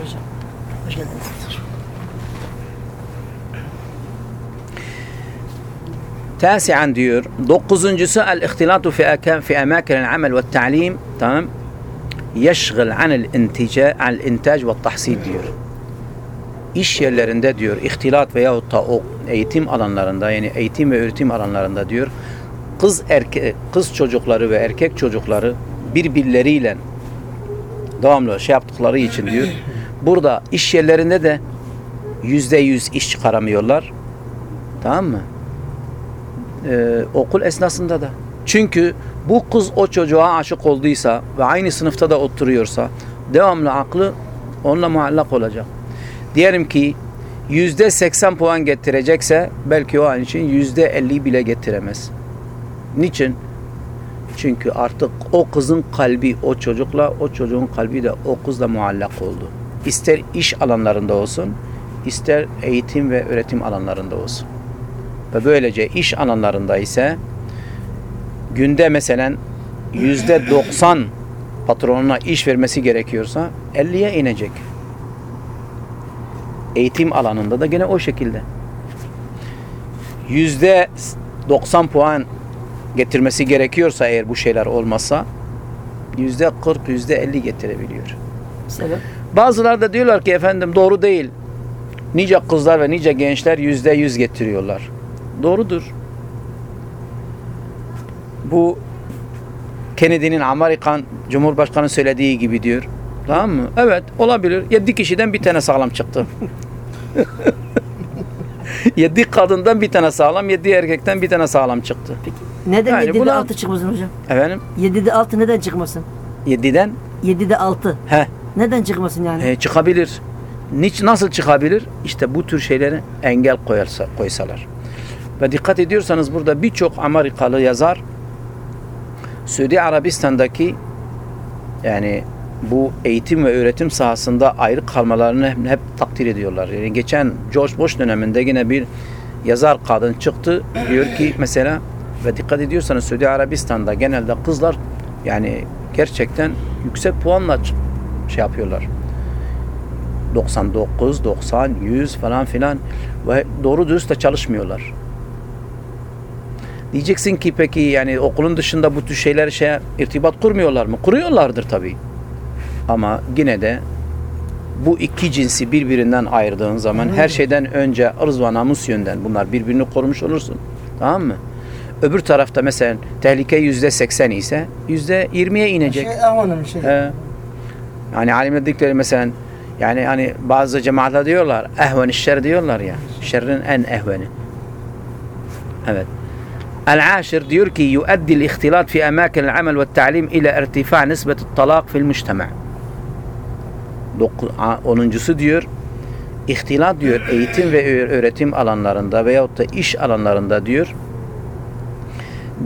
Hocam. Hoş geldiniz. Tasi'an diyor. Dokuzuncusu el-ihtilatu fi, aka- fi amakin amel ve ta'lim. Tamam. Yeşgıl anil intica, al intaj ve tahsil diyor. İş yerlerinde diyor ihtilat veyahut da o eğitim alanlarında yani eğitim ve öğretim alanlarında diyor kız erke kız çocukları ve erkek çocukları birbirleriyle devamlı şey yaptıkları için diyor. Burada iş yerlerinde de yüzde yüz iş çıkaramıyorlar. Tamam mı? Ee, okul esnasında da. Çünkü bu kız o çocuğa aşık olduysa ve aynı sınıfta da oturuyorsa devamlı aklı onunla muallak olacak. Diyelim ki yüzde seksen puan getirecekse belki o an için yüzde elli bile getiremez. Niçin? Çünkü artık o kızın kalbi o çocukla, o çocuğun kalbi de o kızla muallak oldu. İster iş alanlarında olsun, ister eğitim ve öğretim alanlarında olsun. Ve böylece iş alanlarında ise günde mesela yüzde doksan patronuna iş vermesi gerekiyorsa 50'ye inecek. Eğitim alanında da gene o şekilde. Yüzde 90 puan getirmesi gerekiyorsa eğer bu şeyler olmazsa yüzde 40, yüzde 50 getirebiliyor. Sebep? Bazıları da diyorlar ki efendim doğru değil. Nice kızlar ve nice gençler yüzde yüz getiriyorlar. Doğrudur. Bu Kennedy'nin Amerikan Cumhurbaşkanı söylediği gibi diyor. Tamam mı? Evet olabilir. Yedi kişiden bir tane sağlam çıktı. yedi kadından bir tane sağlam, yedi erkekten bir tane sağlam çıktı. Neden Yani 7'de buna- 6 çıkmasın hocam? Efendim? 7'de 6 neden çıkmasın? Yediden 7'de 6. he, Neden çıkmasın yani? e, çıkabilir. Niç, nasıl çıkabilir? İşte bu tür şeylere engel koyarsa, koysalar. Ve dikkat ediyorsanız burada birçok Amerikalı yazar Suudi Arabistan'daki yani bu eğitim ve öğretim sahasında ayrı kalmalarını hep, takdir ediyorlar. Yani geçen George Bush döneminde yine bir yazar kadın çıktı. Diyor ki mesela ve dikkat ediyorsanız Suudi Arabistan'da genelde kızlar yani gerçekten yüksek puanla şey yapıyorlar. 99, 90, 100 falan filan ve doğru dürüst de çalışmıyorlar. Diyeceksin ki peki yani okulun dışında bu tür şeyler şey irtibat kurmuyorlar mı? Kuruyorlardır tabii. Ama yine de bu iki cinsi birbirinden ayırdığın zaman her şeyden önce ırz ve namus yönden bunlar birbirini korumuş olursun. Tamam mı? Öbür tarafta mesela tehlike yüzde seksen ise yüzde yirmiye inecek. Şey amanın şey. He. Yani alimler dedikleri mesela yani hani bazı cemaatler diyorlar ehven şer diyorlar ya. Şerrin en ehveni. Evet. El-Aşir diyor ki يؤدي الاختلاط في أماكن العمل والتعليم إلى ارتفاع نسبة الطلاق في المجتمع. Onuncusu diyor ihtilat diyor eğitim ve öğ- öğretim alanlarında veyahut da iş alanlarında diyor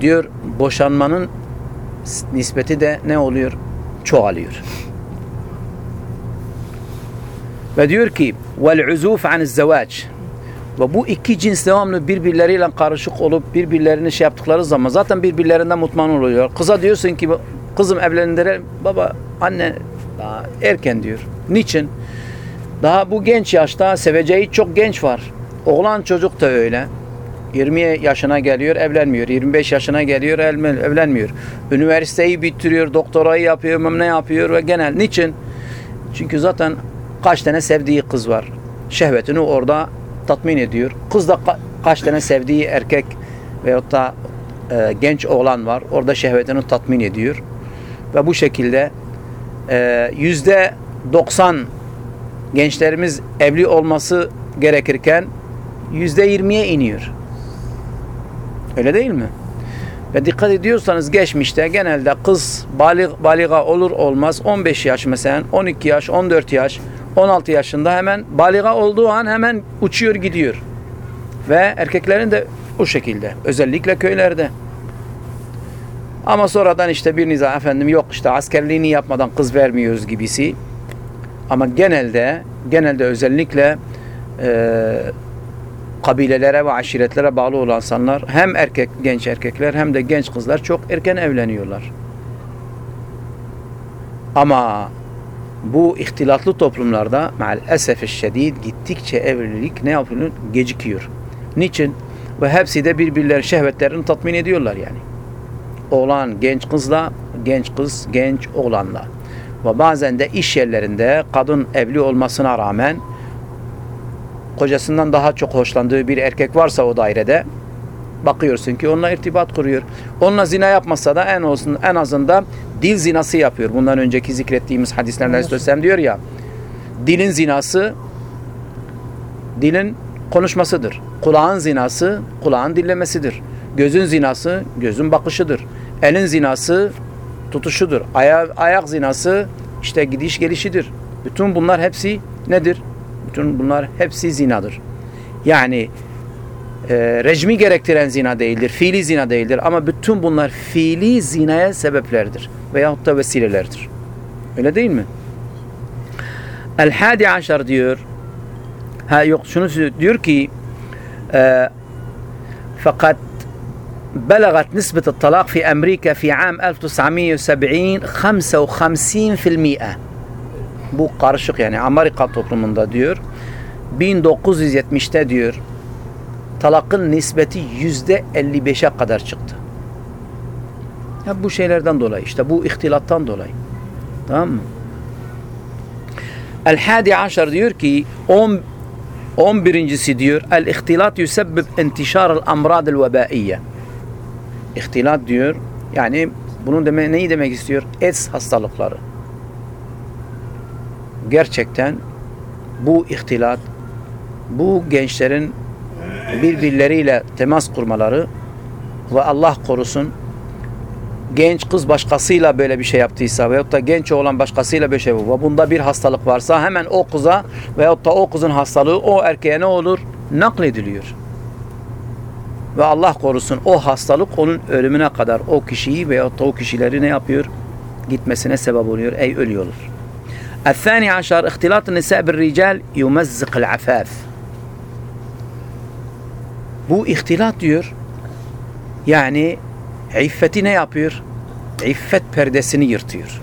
diyor boşanmanın nispeti de ne oluyor? Çoğalıyor. Ve diyor ki vel uzuf an ve bu iki cins devamlı birbirleriyle karışık olup birbirlerini şey yaptıkları zaman zaten birbirlerinden mutmain oluyor. Kıza diyorsun ki kızım evlendirelim. Baba anne daha erken diyor. Niçin? Daha bu genç yaşta seveceği çok genç var. Oğlan çocuk da öyle. 20 yaşına geliyor evlenmiyor. 25 yaşına geliyor evlen- evlenmiyor. Üniversiteyi bitiriyor, doktorayı yapıyor, ne yapıyor ve genel. Niçin? Çünkü zaten kaç tane sevdiği kız var. Şehvetini orada tatmin ediyor. Kız da ka- kaç tane sevdiği erkek veyahut da e, genç oğlan var. Orada şehvetini tatmin ediyor. Ve bu şekilde yüzde 90 gençlerimiz evli olması gerekirken yüzde 20'ye iniyor. Öyle değil mi? Ve dikkat ediyorsanız geçmişte genelde kız balig, baliga olur olmaz 15 yaş mesela 12 yaş 14 yaş 16 yaşında hemen baliga olduğu an hemen uçuyor gidiyor. Ve erkeklerin de o şekilde özellikle köylerde. Ama sonradan işte bir nizam efendim yok işte askerliğini yapmadan kız vermiyoruz gibisi. Ama genelde genelde özellikle eee kabilelere ve aşiretlere bağlı olan insanlar hem erkek genç erkekler hem de genç kızlar çok erken evleniyorlar. Ama bu ihtilatlı toplumlarda maalesef şiddet gittikçe evlilik ne yapıyor? Gecikiyor. Niçin? Ve hepsi de birbirleri şehvetlerini tatmin ediyorlar yani. Oğlan genç kızla, genç kız genç oğlanla. Ve bazen de iş yerlerinde kadın evli olmasına rağmen kocasından daha çok hoşlandığı bir erkek varsa o dairede bakıyorsun ki onunla irtibat kuruyor. Onunla zina yapmasa da en olsun en azından dil zinası yapıyor. Bundan önceki zikrettiğimiz hadislerden Aleyhisselam diyor ya dilin zinası dilin konuşmasıdır. Kulağın zinası kulağın dinlemesidir. Gözün zinası gözün bakışıdır. Elin zinası tutuşudur. Aya, ayak zinası işte gidiş gelişidir. Bütün bunlar hepsi nedir? Bütün bunlar hepsi zinadır. Yani e, rejmi gerektiren zina değildir, fiili zina değildir ama bütün bunlar fiili zinaya sebeplerdir veyahut da vesilelerdir. Öyle değil mi? El hadi aşar diyor. Ha yok şunu diyor ki e, fakat بلغت نسبة الطلاق في أمريكا في عام 1970 55% bu karışık yani Amerika toplumunda diyor 1970'te diyor talakın nispeti yüzde 55'e kadar çıktı. Ya bu şeylerden dolayı işte bu ihtilattan dolayı. Tamam mı? El-Hadi Aşar diyor ki 10 11.si diyor el-ihtilat yusebbib intişar el-amrad el-vebaiyye. İhtilat diyor yani bunun deme neyi demek istiyor? AIDS hastalıkları. Gerçekten bu ihtilat bu gençlerin birbirleriyle temas kurmaları ve Allah korusun genç kız başkasıyla böyle bir şey yaptıysa veyahut da genç oğlan başkasıyla bir şey ve bunda bir hastalık varsa hemen o kıza veyahut da o kızın hastalığı o erkeğe ne olur? Naklediliyor. Ve Allah korusun o hastalık onun ölümüne kadar o kişiyi veyahut da o kişileri ne yapıyor? Gitmesine sebep oluyor. Ey ölüyorlar. الثاني عشر اختلاط النساء بالرجال يمزق العفاف bu ihtilat diyor. Yani iffeti ne yapıyor? İffet perdesini yırtıyor.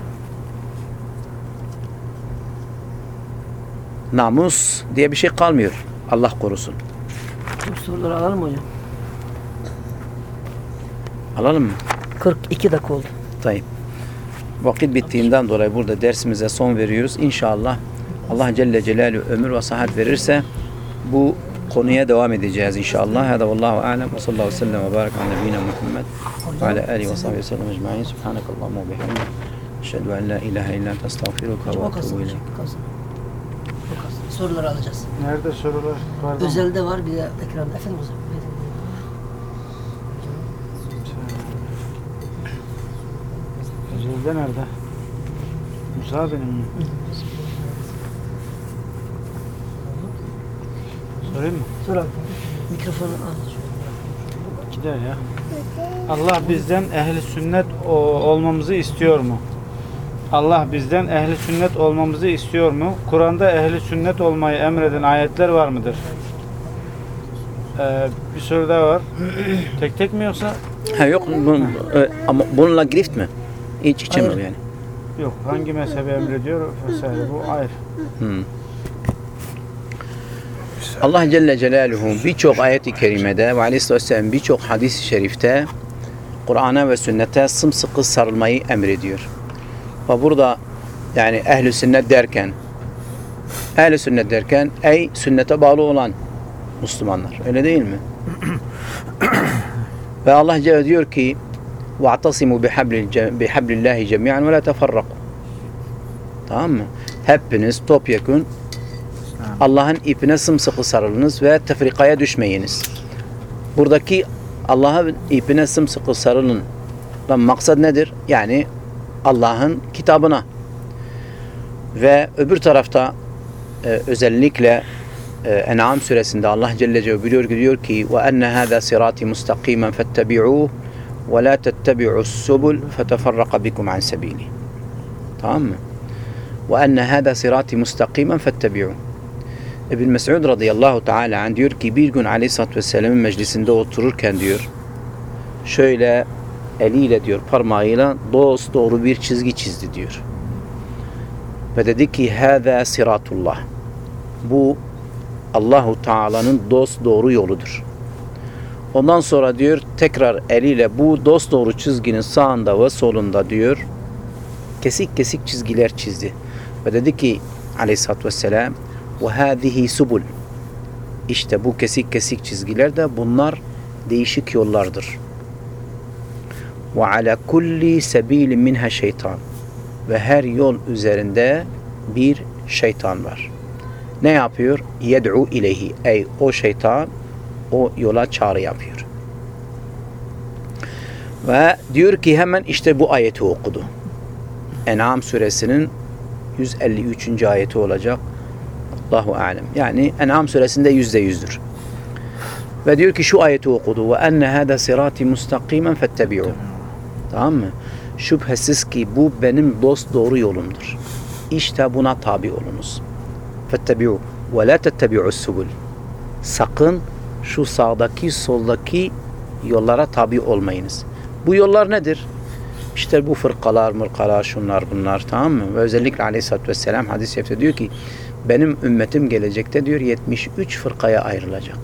Namus diye bir şey kalmıyor. Allah korusun. Bu soruları alalım mı hocam? Alalım mı? 42 dakika oldu. Tayyip. Vakit bittiğinden dolayı burada dersimize son veriyoruz. İnşallah Allah Celle Celaluhu ömür ve sıhhat verirse bu konuya devam edeceğiz inşallah. Hada vallahu alem ve sallallahu aleyhi ve sellem ve barak ala nebiyina Muhammed ve ala alihi ve sahbihi ve sellem ecma'in. Subhanakallahumma ve bihamdik. Eşhedü en la ilahe illa ente estağfiruka ve etûbü ileyk. Soruları alacağız. Nerede sorular? Pardon. Özelde var bir de ekranda. Efendim hocam. Özelde nerede? Musa benim mi? Sorayım mı? Sor abi. Mikrofonu al. Gider ya. Allah bizden ehli sünnet olmamızı istiyor mu? Allah bizden ehli sünnet olmamızı istiyor mu? Kur'an'da ehli sünnet olmayı emreden ayetler var mıdır? Ee, bir soru daha var. tek tek mi yoksa? Ha yok bu, e, ama bununla grift mi? İç içe mi Hayır. yani? Yok. Hangi mezhebi emrediyor vesaire. Bu ayrı. Hmm. Allah Celle Celaluhu birçok ayet-i kerimede ve aleyhisselam birçok hadis-i şerifte Kur'an'a ve sünnete sımsıkı sarılmayı emrediyor. Ve burada yani ehl sünnet derken ehl sünnet derken ey sünnete bağlı olan Müslümanlar. Öyle değil mi? ve Allah Celle diyor ki وَاَعْتَصِمُوا بِحَبْلِ اللّٰهِ جَمِيعًا وَلَا تَفَرَّقُوا Tamam mı? Hepiniz topyekun Allah'ın ipine sımsıkı sarılınız ve tefrikaya düşmeyiniz. Buradaki Allah'ın ipine sımsıkı sarılın. Lan maksat nedir? Yani Allah'ın kitabına. Ve öbür tarafta e, özellikle e, En'am suresinde Allah Celle Celaluhu biliyor ki diyor ki ve enne hâzâ sirâti mustakimen lâ tettebi'us subul feteferraka bikum an sebîlih. Tamam mı? Enne hâzâ sirâti mustakimen fettebi'ûh. İbn Mes'ud radıyallahu teala an diyor ki bir gün Aleyhisselatü Vesselam'ın meclisinde otururken diyor şöyle eliyle diyor parmağıyla dost doğru bir çizgi çizdi diyor. Ve dedi ki hâzâ siratullah. Bu Allahu Teala'nın dost doğru yoludur. Ondan sonra diyor tekrar eliyle bu dost doğru çizginin sağında ve solunda diyor kesik kesik çizgiler çizdi. Ve dedi ki aleyhissalatü vesselam ve hâzihi subul işte bu kesik kesik çizgiler de bunlar değişik yollardır. Ve ala kulli sebilin minha şeytan ve her yol üzerinde bir şeytan var. Ne yapıyor? Yed'u ileyhi. Ey o şeytan o yola çağrı yapıyor. Ve diyor ki hemen işte bu ayeti okudu. En'am suresinin 153. ayeti olacak. Allahu alem. Yani En'am suresinde yüzde yüzdür. Ve diyor ki şu ayeti okudu. Ve enne hâdâ sirâti mustakimen fettebi'û. Tamam mı? Şüphesiz ki bu benim dost doğru yolumdur. İşte buna tabi olunuz. Fettebi'û. Ve la tettebi'û subul. Sakın şu sağdaki soldaki yollara tabi olmayınız. Bu yollar nedir? İşte bu fırkalar, mırkalar, şunlar bunlar tamam mı? Ve özellikle aleyhissalatü vesselam hadis-i şerifte diyor ki benim ümmetim gelecekte diyor 73 fırkaya ayrılacak.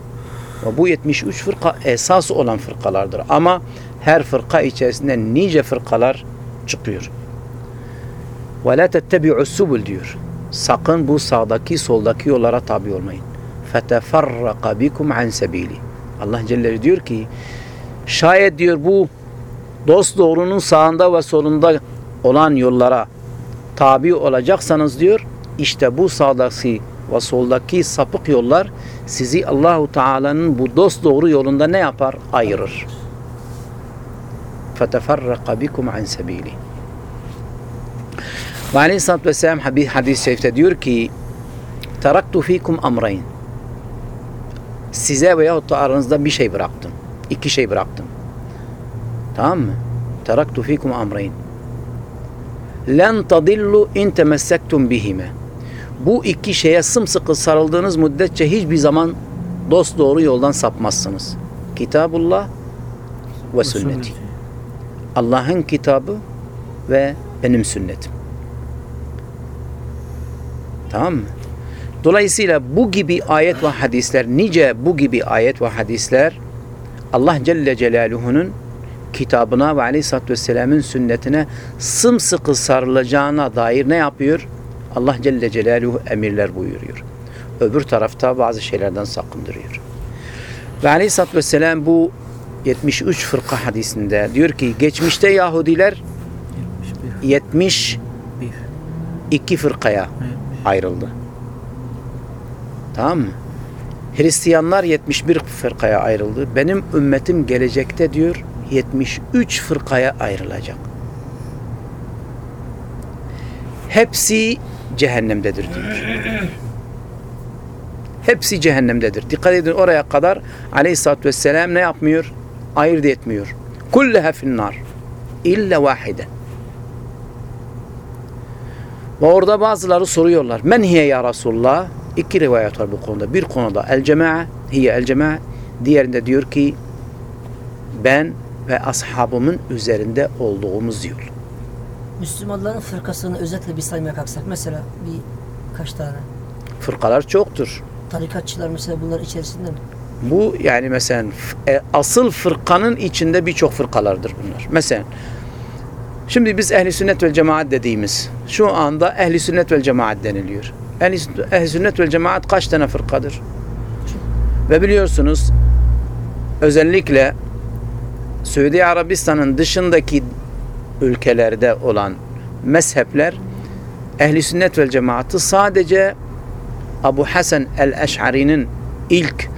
Ve bu 73 fırka esas olan fırkalardır. Ama her fırka içerisinde nice fırkalar çıkıyor. Ve la tettebi'u subul diyor. Sakın bu sağdaki soldaki yollara tabi olmayın. Feteferraka bikum an sebili. Allah Celle diyor ki şayet diyor bu dost doğrunun sağında ve solunda olan yollara tabi olacaksanız diyor işte bu sağdaki ve soldaki sapık yollar sizi Allahu Teala'nın bu dost doğru yolunda ne yapar? Ayırır. Feteferraka bikum an sebili. Ve aleyhissalatü vesselam hadis- hadis-i şerifte diyor ki Teraktu fikum amrayn. Size veyahut da aranızda bir şey bıraktım. İki şey bıraktım. Tamam mı? Teraktu fikum amrayn. Len tadillu in temessektum bihime. Bu iki şeye sımsıkı sarıldığınız müddetçe hiçbir zaman dost doğru yoldan sapmazsınız. Kitabullah ve sünneti. Allah'ın kitabı ve benim sünnetim. Tamam mı? Dolayısıyla bu gibi ayet ve hadisler, nice bu gibi ayet ve hadisler Allah Celle Celaluhu'nun kitabına ve Aleyhisselatü Vesselam'ın sünnetine sımsıkı sarılacağına dair ne yapıyor? Allah Celle Celaluhu emirler buyuruyor. Öbür tarafta bazı şeylerden sakındırıyor. Ve Aleyhisselatü Vesselam bu 73 fırka hadisinde diyor ki geçmişte Yahudiler 72 fırkaya ayrıldı. Tamam mı? Hristiyanlar 71 fırkaya ayrıldı. Benim ümmetim gelecekte diyor 73 fırkaya ayrılacak. Hepsi cehennemdedir diyor. Hepsi cehennemdedir. Dikkat edin oraya kadar aleyhissalatü vesselam ne yapmıyor? Ayırt etmiyor. Kulleha finnar. İlla vahide. Ve orada bazıları soruyorlar. Men hiye ya Resulullah? İki rivayet var bu konuda. Bir konuda el cema'a, hiye el cema'a. Diğerinde diyor ki ben ve ashabımın üzerinde olduğumuz yol. Müslümanların fırkasını özetle bir saymaya kalksak mesela bir kaç tane? Fırkalar çoktur. Tarikatçılar mesela bunlar içerisinde mi? Bu yani mesela e, asıl fırkanın içinde birçok fırkalardır bunlar. Mesela şimdi biz ehli sünnet vel cemaat dediğimiz şu anda ehli sünnet vel cemaat deniliyor. Ehli, ehli sünnet vel cemaat kaç tane fırkadır? Ve biliyorsunuz özellikle Suudi Arabistan'ın dışındaki ülkelerde olan mezhepler ehli sünnet vel cemaatı sadece Abu Hasan el-Eş'ari'nin ilk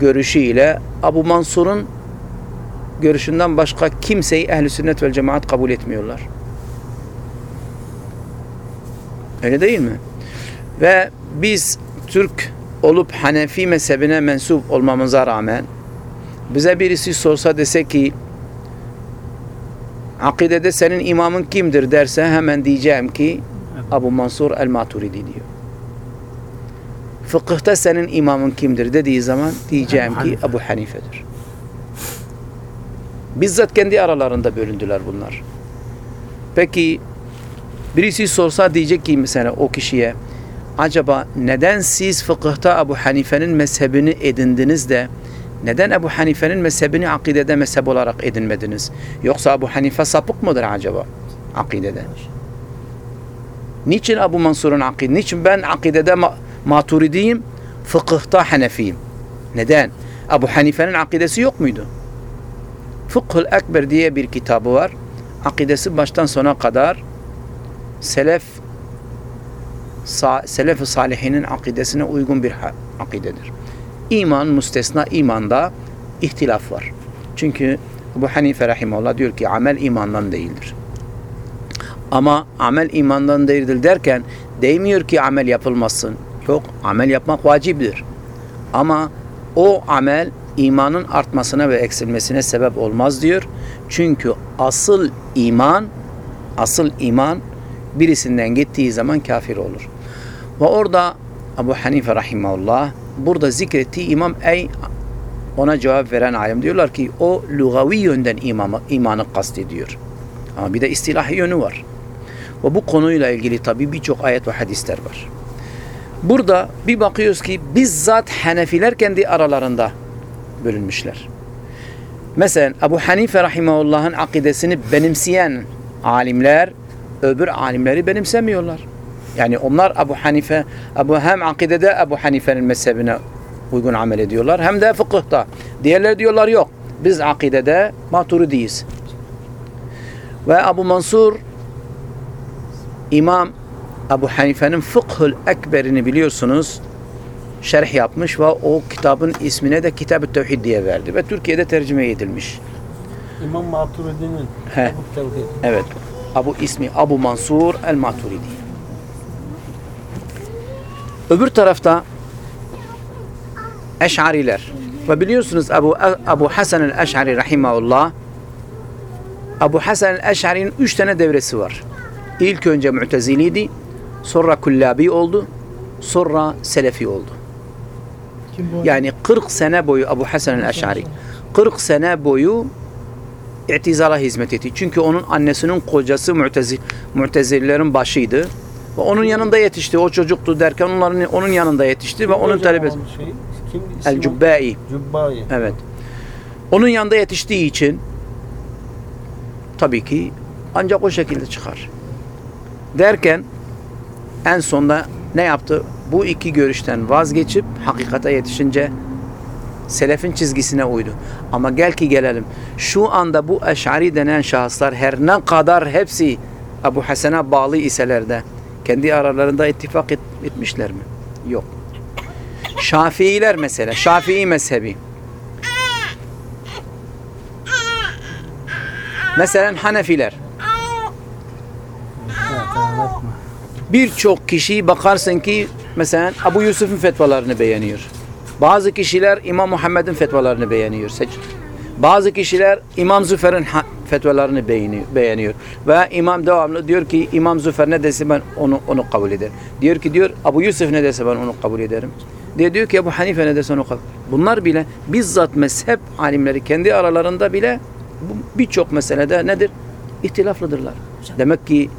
görüşüyle Abu Mansur'un görüşünden başka kimseyi ehli sünnet vel cemaat kabul etmiyorlar. Öyle değil mi? Ve biz Türk olup Hanefi mezhebine mensup olmamıza rağmen bize birisi sorsa dese ki akidede senin imamın kimdir derse hemen diyeceğim ki Abu Mansur el-Maturidi diyor. Fıkıhta senin imamın kimdir dediği zaman diyeceğim ki. Ebu Hanife'dir. Bizzat kendi aralarında bölündüler bunlar. Peki birisi sorsa diyecek ki mesela o kişiye acaba neden siz fıkıhta Ebu Hanife'nin mezhebini edindiniz de Neden Ebu Hanife'nin mezhebini akidede mezhep olarak edinmediniz? Yoksa Ebu Hanife sapık mıdır acaba akidede? Niçin Ebu Mansur'un akide? Niçin ben akidede ma maturidiyim, fıkıhta Hanefiyim? Neden? Ebu Hanife'nin akidesi yok muydu? Fıkhul Ekber diye bir kitabı var. Akidesi baştan sona kadar selef selef-i salihinin akidesine uygun bir akidedir. İman müstesna imanda ihtilaf var. Çünkü bu Hanife rahimahullah diyor ki amel imandan değildir. Ama amel imandan değildir derken değmiyor ki amel yapılmasın. Yok, amel yapmak vaciptir. Ama o amel imanın artmasına ve eksilmesine sebep olmaz diyor. Çünkü asıl iman asıl iman birisinden gittiği zaman kafir olur. Ve orada Ebu Hanife rahimahullah burada zikrettiği imam ey ona cevap veren alim diyorlar ki o lugavi yönden imamı, imanı kastediyor. Ama bir de istilahi yönü var. Ve bu konuyla ilgili tabi birçok ayet ve hadisler var. Burada bir bakıyoruz ki bizzat Hanefiler kendi aralarında bölünmüşler. Mesela Ebu Hanife rahimahullah'ın akidesini benimseyen alimler öbür alimleri benimsemiyorlar. Yani onlar Ebu Hanife, Ebu hem akidede Ebu Hanife'nin mezhebine uygun amel ediyorlar hem de fıkıhta. Diğerleri diyorlar yok. Biz akidede maturidiyiz. Ve Ebu Mansur İmam Ebu Hanife'nin Fıkhül Ekber'ini biliyorsunuz şerh yapmış ve o kitabın ismine de Kitab-ı Tevhid diye verdi ve Türkiye'de tercüme edilmiş. İmam Maturidi'nin. Ebu Tevhid. Evet. Abu ismi Abu Mansur el-Maturidi. Öbür tarafta Eş'ariler. Ve biliyorsunuz Abu Abu Hasan el-Eş'ari rahimahullah Abu Hasan el-Eş'ari'nin üç tane devresi var. İlk önce Mu'teziliydi, sonra Kullabi oldu, sonra Selefi oldu. Yani 40 sene boyu Abu Hasan el-Eş'ari 40 sene boyu itizala hizmet etti. Çünkü onun annesinin kocası Mu'tezil, Mu'tezililerin başıydı. Onun yanında yetişti. O çocuktu derken onların onun yanında yetişti ve onun talebesi Şey, kim? El. Cubbai. Evet. Onun yanında yetiştiği için tabii ki ancak o şekilde çıkar. Derken en sonda ne yaptı? Bu iki görüşten vazgeçip hakikate yetişince selefin çizgisine uydu. Ama gel ki gelelim. Şu anda bu eşari denen şahıslar her ne kadar hepsi Ebu Hasan'a bağlı iseler de kendi aralarında ittifak et- etmişler mi? Yok. Şafiiler mesela, Şafii mezhebi. Mesela Hanefiler. Birçok kişiyi bakarsın ki mesela Abu Yusuf'un fetvalarını beğeniyor. Bazı kişiler İmam Muhammed'in fetvalarını beğeniyor. Bazı kişiler İmam Züfer'in fetvalarını beğeniyor. Ve İmam devamlı diyor ki İmam Züfer ne dese ben onu onu kabul ederim. Diyor ki diyor Abu Yusuf ne dese ben onu kabul ederim. Diye diyor ki Ebu Hanife ne dese onu kabul Bunlar bile bizzat mezhep alimleri kendi aralarında bile birçok meselede nedir? İhtilaflıdırlar. Demek ki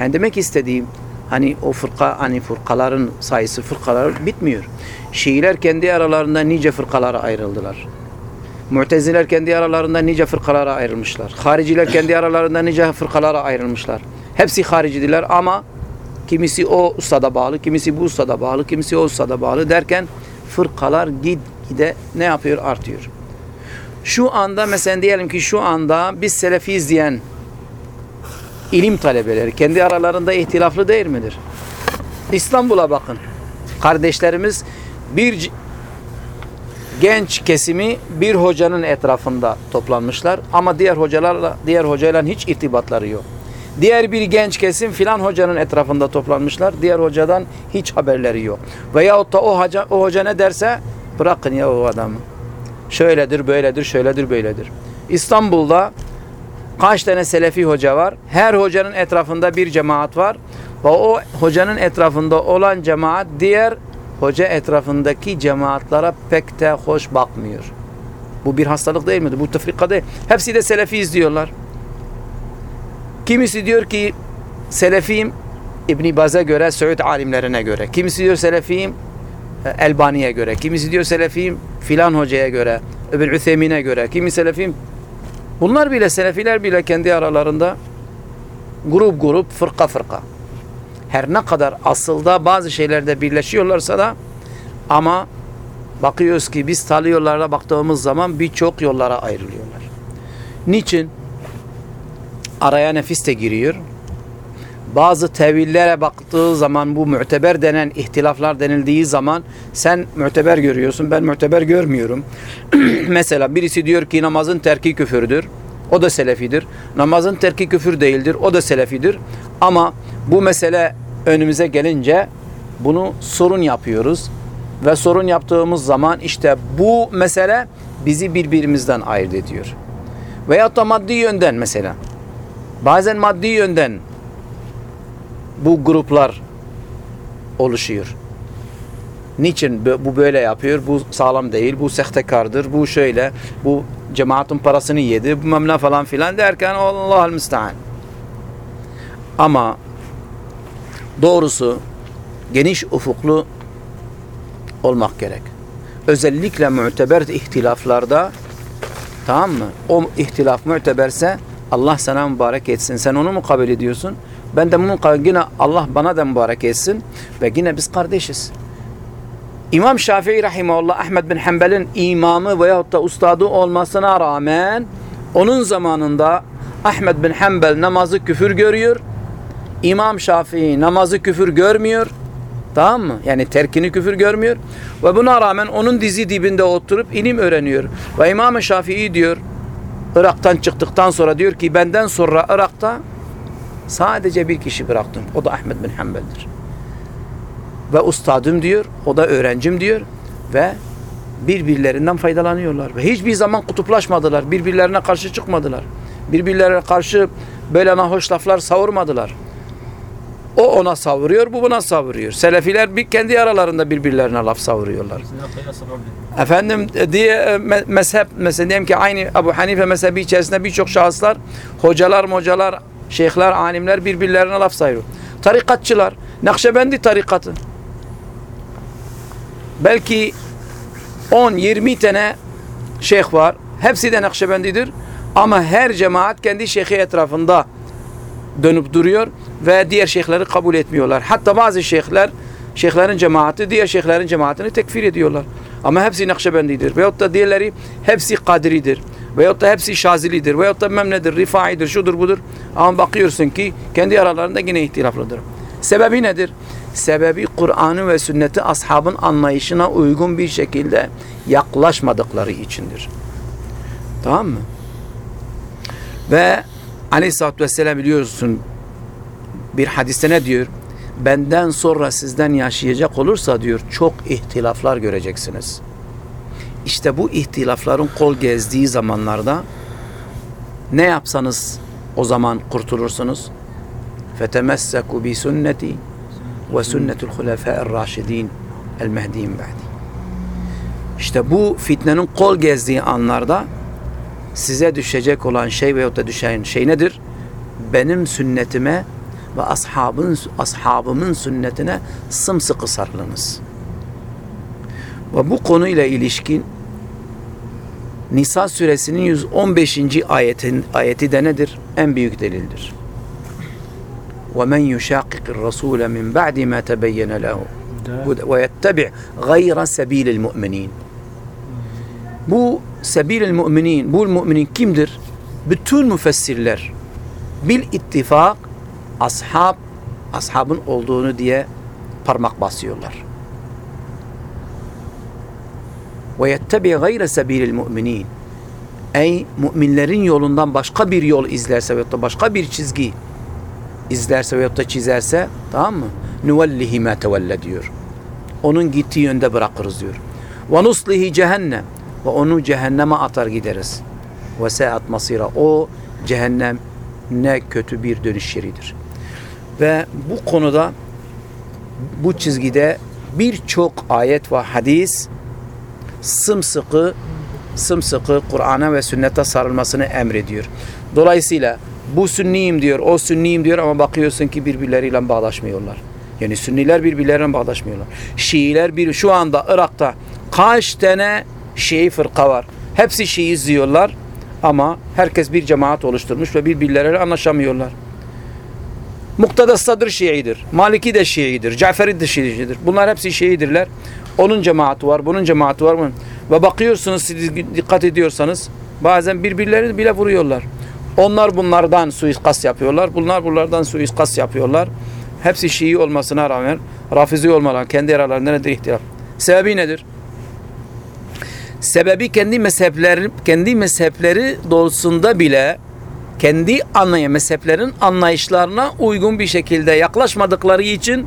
yani demek istediğim hani o fırka hani fırkaların sayısı fırkalar bitmiyor. Şiiler kendi aralarında nice fırkalara ayrıldılar. Mu'teziler kendi aralarında nice fırkalara ayrılmışlar. Hariciler kendi aralarında nice fırkalara ayrılmışlar. Hepsi haricidiler ama kimisi o ustada bağlı, kimisi bu ustada bağlı, kimisi o ustada bağlı derken fırkalar gid gide ne yapıyor? Artıyor. Şu anda mesela diyelim ki şu anda biz Selefiyiz diyen ilim talebeleri kendi aralarında ihtilaflı değil midir? İstanbul'a bakın. Kardeşlerimiz bir genç kesimi bir hocanın etrafında toplanmışlar ama diğer hocalarla diğer hocayla hiç irtibatları yok. Diğer bir genç kesim filan hocanın etrafında toplanmışlar. Diğer hocadan hiç haberleri yok. Veyahut da o hoca, o hoca ne derse bırakın ya o adamı. Şöyledir, böyledir, şöyledir, böyledir. İstanbul'da kaç tane selefi hoca var? Her hocanın etrafında bir cemaat var. Ve o hocanın etrafında olan cemaat diğer hoca etrafındaki cemaatlara pek de hoş bakmıyor. Bu bir hastalık değil midir? Bu tefrika değil. Hepsi de selefiyiz diyorlar. Kimisi diyor ki selefiyim İbn Baz'a göre, Suud alimlerine göre. Kimisi diyor selefiyim e, Elbani'ye göre, kimisi diyor Selefiyim filan hocaya göre, öbür Üthemin'e göre, kimi Selefiyim. Bunlar bile Selefiler bile kendi aralarında grup grup, fırka fırka. Her ne kadar asılda bazı şeylerde birleşiyorlarsa da ama bakıyoruz ki biz talı yollara baktığımız zaman birçok yollara ayrılıyorlar. Niçin? Araya nefis de giriyor. Bazı tevillere baktığı zaman bu müteber denen ihtilaflar denildiği zaman sen müteber görüyorsun ben müteber görmüyorum. Mesela birisi diyor ki namazın terki küfürdür. O da selefidir. Namazın terki küfür değildir. O da selefidir. Ama bu mesele önümüze gelince bunu sorun yapıyoruz. Ve sorun yaptığımız zaman işte bu mesele bizi birbirimizden ayırt ediyor. Veyahut da maddi yönden mesela. Bazen maddi yönden bu gruplar oluşuyor. Niçin bu böyle yapıyor? Bu sağlam değil, bu sehtekardır, bu şöyle, bu cemaatin parasını yedi, bu memle falan filan derken Allah'ın müstehan. Ama doğrusu geniş ufuklu olmak gerek. Özellikle müteber ihtilaflarda tamam mı? O ihtilaf müteberse Allah sana mübarek etsin. Sen onu mu kabul ediyorsun? Ben de bunu yine Allah bana da mübarek etsin ve yine biz kardeşiz. İmam Şafii Rahimahullah Ahmed bin Hanbel'in imamı veyahut da ustadı olmasına rağmen onun zamanında Ahmed bin Hanbel namazı küfür görüyor. İmam Şafii namazı küfür görmüyor. Tamam mı? Yani terkini küfür görmüyor. Ve buna rağmen onun dizi dibinde oturup ilim öğreniyor. Ve İmam Şafii diyor Irak'tan çıktıktan sonra diyor ki benden sonra Irak'ta sadece bir kişi bıraktım. O da Ahmed bin Hanbel'dir. Ve ustadım diyor, o da öğrencim diyor ve birbirlerinden faydalanıyorlar. Ve hiçbir zaman kutuplaşmadılar. Birbirlerine karşı çıkmadılar. Birbirlerine karşı böyle nahoş laflar savurmadılar. O ona savuruyor, bu buna savuruyor. Selefiler bir kendi aralarında birbirlerine laf savuruyorlar. Efendim e, diye e, me- mezhep mesela diyelim ki aynı Ebu Hanife mezhebi içerisinde birçok şahıslar, hocalar, mocalar, şeyhler, alimler birbirlerine laf sayıyor. Tarikatçılar, Nakşibendi tarikatı. Belki 10-20 tane şeyh var. Hepsi de Nakşibendidir. Ama her cemaat kendi şeyhi etrafında dönüp duruyor ve diğer şeyhleri kabul etmiyorlar. Hatta bazı şeyhler, şeyhlerin cemaati diğer şeyhlerin cemaatini tekfir ediyorlar. Ama hepsi Nakşibendidir. Veyahut da diğerleri hepsi Kadiridir. Veyahut da hepsi Şazilidir. Veyahut da memnedir, Rifaidir, şudur budur. Ama bakıyorsun ki kendi aralarında yine ihtilaflıdır. Sebebi nedir? Sebebi Kur'an'ı ve sünneti ashabın anlayışına uygun bir şekilde yaklaşmadıkları içindir. Tamam mı? Ve Aleyhisselatü Vesselam biliyorsun bir hadiste ne diyor? Benden sonra sizden yaşayacak olursa diyor çok ihtilaflar göreceksiniz. İşte bu ihtilafların kol gezdiği zamanlarda ne yapsanız o zaman kurtulursunuz ve sünnetul hulefâ'ir raşidîn el mehdîn. İşte bu fitnenin kol gezdiği anlarda size düşecek olan şey veyahut da düşen şey nedir? Benim sünnetime ve ashabın, ashabımın sünnetine sımsıkı sarılınız. Ve bu konuyla ilişkin Nisa suresinin 115. ayetin ayeti de nedir? En büyük delildir. وَمَنْ يُشَاقِقِ الرَّسُولَ مِنْ بَعْدِ مَا تَبَيَّنَ لَهُ وَيَتَّبِعْ غَيْرَ سَب۪يلِ الْمُؤْمِنِينَ Bu sebil müminin, bu müminin kimdir? Bütün müfessirler bil ittifak ashab ashabın olduğunu diye parmak basıyorlar. Ve yettebi gayre sebilil müminin. Ey müminlerin yolundan başka bir yol izlerse veyahut da başka bir çizgi izlerse veyahut da çizerse tamam mı? Nuvellihi ma tevelle diyor. Onun gittiği yönde bırakırız diyor. Ve nuslihi cehennem ve onu cehenneme atar gideriz. Ve seat masira. O cehennem ne kötü bir dönüş yeridir. Ve bu konuda bu çizgide birçok ayet ve hadis sımsıkı sımsıkı Kur'an'a ve sünnete sarılmasını emrediyor. Dolayısıyla bu sünniyim diyor, o sünniyim diyor ama bakıyorsun ki birbirleriyle bağlaşmıyorlar. Yani Sünniler birbirlerine bağdaşmıyorlar. Şiiler bir şu anda Irak'ta kaç tane Şii fırka var. Hepsi Şii izliyorlar ama herkes bir cemaat oluşturmuş ve birbirleriyle anlaşamıyorlar. Mukteda Sadr Şii'dir. Maliki de Şii'dir. Caferi de Şii'dir. Bunlar hepsi Şii'dirler. Onun cemaati var, bunun cemaati var. bunun- Ve bakıyorsunuz siz dikkat ediyorsanız bazen birbirlerini bile vuruyorlar. Onlar bunlardan suikast yapıyorlar. Bunlar bunlardan suikast yapıyorlar. Hepsi Şii olmasına rağmen Rafizi olmalar kendi aralarında nedir ihtilaf? Sebebi nedir? Sebebi kendi mezhepleri kendi mezhepleri doğrultusunda bile kendi anlaya mezheplerin anlayışlarına uygun bir şekilde yaklaşmadıkları için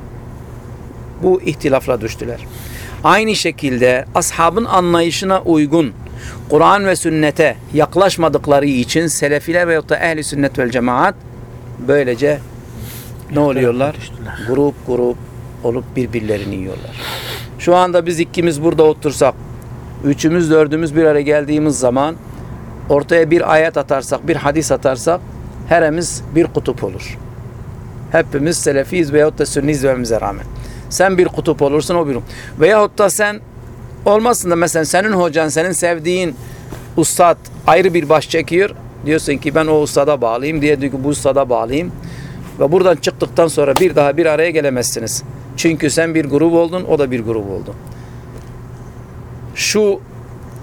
bu ihtilafla düştüler. Aynı şekilde ashabın anlayışına uygun Kur'an ve sünnete yaklaşmadıkları için selefiler veyahut da ehli sünnet vel cemaat böylece ne oluyorlar? Grup grup olup birbirlerini yiyorlar. Şu anda biz ikimiz burada otursak, üçümüz dördümüz bir araya geldiğimiz zaman ortaya bir ayet atarsak, bir hadis atarsak heremiz bir kutup olur. Hepimiz selefiyiz veyahut da sünniyiz dememize rağmen. Sen bir kutup olursun o bir. Veyahut da sen olmasın da mesela senin hocan, senin sevdiğin ustad ayrı bir baş çekiyor. Diyorsun ki ben o ustada bağlıyım diye diyor ki bu ustada bağlıyım. Ve buradan çıktıktan sonra bir daha bir araya gelemezsiniz. Çünkü sen bir grup oldun, o da bir grup oldu. Şu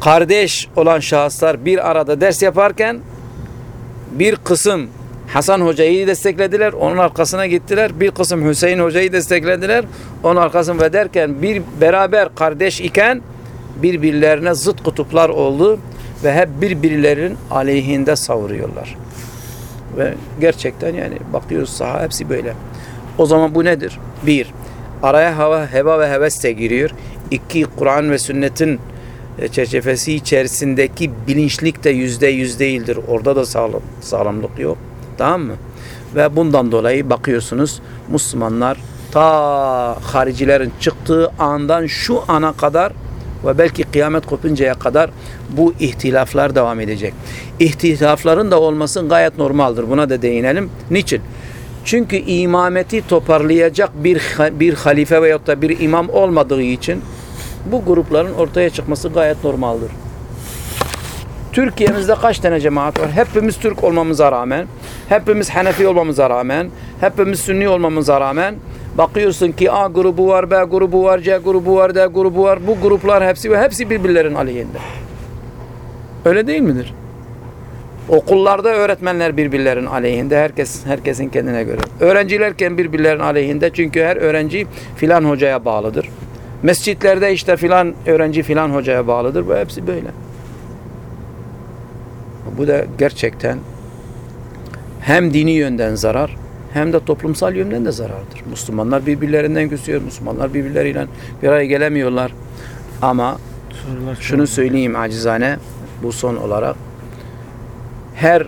kardeş olan şahıslar bir arada ders yaparken bir kısım Hasan Hoca'yı desteklediler, onun arkasına gittiler. Bir kısım Hüseyin Hoca'yı desteklediler, onun arkasına ve derken bir beraber kardeş iken birbirlerine zıt kutuplar oldu ve hep birbirlerinin aleyhinde savuruyorlar. Ve gerçekten yani bakıyoruz saha hepsi böyle. O zaman bu nedir? Bir, araya hava, heva ve heves de giriyor. İki, Kur'an ve sünnetin e, çerçevesi içerisindeki bilinçlik de yüzde yüz değildir. Orada da sağlam, sağlamlık yok. Tamam mı? Ve bundan dolayı bakıyorsunuz Müslümanlar ta haricilerin çıktığı andan şu ana kadar ve belki kıyamet kopuncaya kadar bu ihtilaflar devam edecek. İhtilafların da olması gayet normaldir. Buna da değinelim. Niçin? Çünkü imameti toparlayacak bir bir halife veyahut da bir imam olmadığı için bu grupların ortaya çıkması gayet normaldir. Türkiye'mizde kaç tane cemaat var? Hepimiz Türk olmamıza rağmen, hepimiz Hanefi olmamıza rağmen, hepimiz Sünni olmamıza rağmen bakıyorsun ki A grubu var, B grubu var, C grubu var, D grubu var. Bu gruplar hepsi ve hepsi birbirlerinin aleyhinde. Öyle değil midir? Okullarda öğretmenler birbirlerinin aleyhinde. Herkes herkesin kendine göre. Öğrencilerken birbirlerinin aleyhinde. Çünkü her öğrenci filan hocaya bağlıdır. Mescitlerde işte filan öğrenci filan hocaya bağlıdır. Bu hepsi böyle. Bu da gerçekten hem dini yönden zarar hem de toplumsal yönden de zarardır. Müslümanlar birbirlerinden küsüyor. Müslümanlar birbirleriyle bir araya gelemiyorlar. Ama Sorular şunu söyleyeyim acizane bu son olarak. Her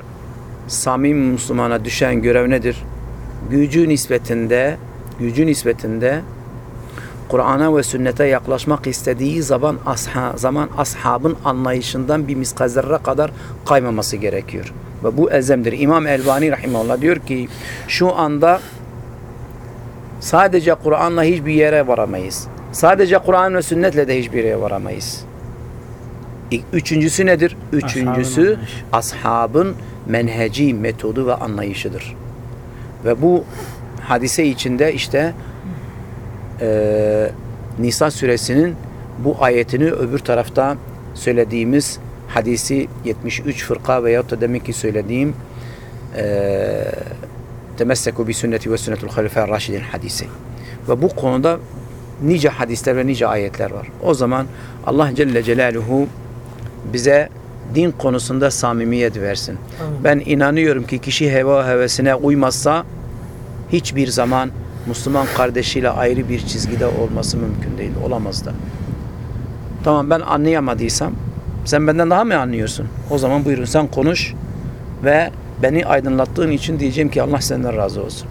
samimi Müslümana düşen görev nedir? Gücü nispetinde gücü nispetinde Kur'an'a ve sünnete yaklaşmak istediği zaman asha, zaman ashabın anlayışından bir miskazerre kadar kaymaması gerekiyor. Ve bu elzemdir. İmam Elbani Rahimahullah diyor ki şu anda sadece Kur'an'la hiçbir yere varamayız. Sadece Kur'an ve sünnetle de hiçbir yere varamayız. Üçüncüsü nedir? Üçüncüsü ashabın menheci, metodu ve anlayışıdır. Ve bu hadise içinde işte eee Nisa suresinin bu ayetini öbür tarafta söylediğimiz hadisi 73 fırka veyahut da demek ki söylediğim eee temesseku bi sünneti ve sünnetul halife raşidin hadisi. Ve bu konuda nice hadisler ve nice ayetler var. O zaman Allah Celle Celaluhu bize din konusunda samimiyet versin. Amin. Ben inanıyorum ki kişi heva hevesine uymazsa hiçbir zaman Müslüman kardeşiyle ayrı bir çizgide olması mümkün değil. Olamaz da. Tamam ben anlayamadıysam sen benden daha mı anlıyorsun? O zaman buyurun sen konuş ve beni aydınlattığın için diyeceğim ki Allah senden razı olsun.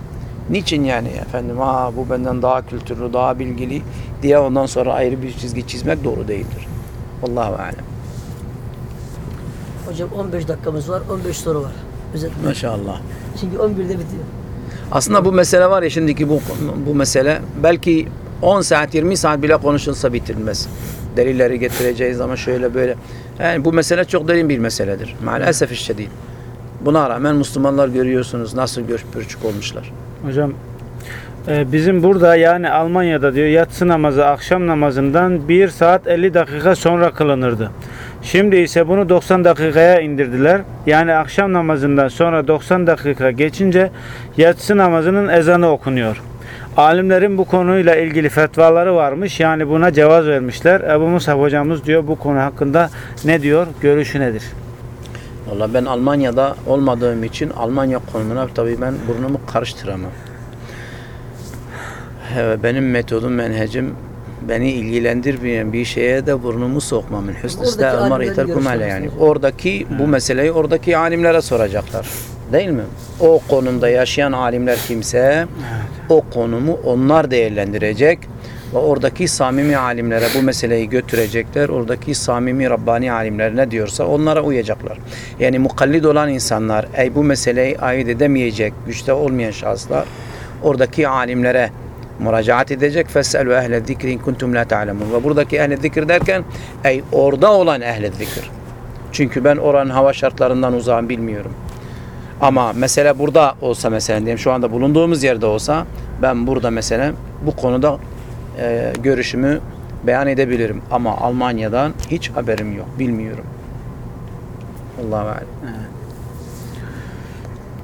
Niçin yani efendim ha bu benden daha kültürlü, daha bilgili diye ondan sonra ayrı bir çizgi çizmek doğru değildir. Allahu alem. Hocam 15 dakikamız var. 15 soru var. Özetle. Maşallah. Çünkü 11'de bitiyor. Aslında bu mesele var ya şimdiki bu bu mesele belki 10 saat 20 saat bile konuşulsa bitirilmez. Delilleri getireceğiz ama şöyle böyle. Yani bu mesele çok derin bir meseledir. Maalesef işte değil. Buna rağmen Müslümanlar görüyorsunuz nasıl göç pürçük olmuşlar. Hocam e, bizim burada yani Almanya'da diyor yatsı namazı akşam namazından 1 saat 50 dakika sonra kılınırdı. Şimdi ise bunu 90 dakikaya indirdiler. Yani akşam namazından sonra 90 dakika geçince yatsı namazının ezanı okunuyor. Alimlerin bu konuyla ilgili fetvaları varmış. Yani buna cevaz vermişler. Ebu Musab hocamız diyor bu konu hakkında ne diyor? Görüşü nedir? Valla ben Almanya'da olmadığım için Almanya konumuna tabii ben burnumu karıştıramam. Benim metodum, menhecim beni ilgilendirmeyen bir şeye de burnumu sokmamın. Hüsnü Oradaki istemar alimlerin iterkum ale yani. Oradaki bu meseleyi oradaki alimlere soracaklar. Değil mi? O konumda yaşayan alimler kimse o konumu onlar değerlendirecek ve oradaki samimi alimlere bu meseleyi götürecekler. Oradaki samimi Rabbani alimler ne diyorsa onlara uyacaklar. Yani mukallid olan insanlar, ey bu meseleyi ayırt edemeyecek, güçte olmayan şahıslar oradaki alimlere müracaat edecek. Feselu ehle zikri in kuntum la ta'lemun. Ve buradaki ehle zikir derken ey orada olan ehle zikir. Çünkü ben oranın hava şartlarından uzağım bilmiyorum. Ama mesele burada olsa mesela diyelim şu anda bulunduğumuz yerde olsa ben burada mesela bu konuda e, görüşümü beyan edebilirim. Ama Almanya'dan hiç haberim yok. Bilmiyorum. Allah'a emanet.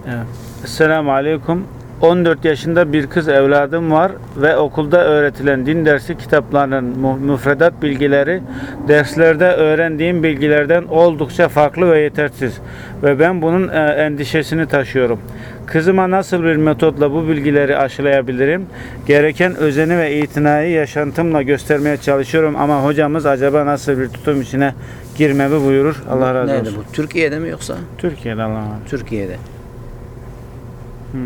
Evet. Esselamu Aleyküm. 14 yaşında bir kız evladım var ve okulda öğretilen din dersi kitaplarının müfredat bilgileri derslerde öğrendiğim bilgilerden oldukça farklı ve yetersiz ve ben bunun e, endişesini taşıyorum. Kızıma nasıl bir metotla bu bilgileri aşılayabilirim? Gereken özeni ve itinayı yaşantımla göstermeye çalışıyorum ama hocamız acaba nasıl bir tutum içine girmemi buyurur. Allah razı Nerede olsun. bu? Türkiye'de mi yoksa? Türkiye'de emanet. Türkiye'de. Hı.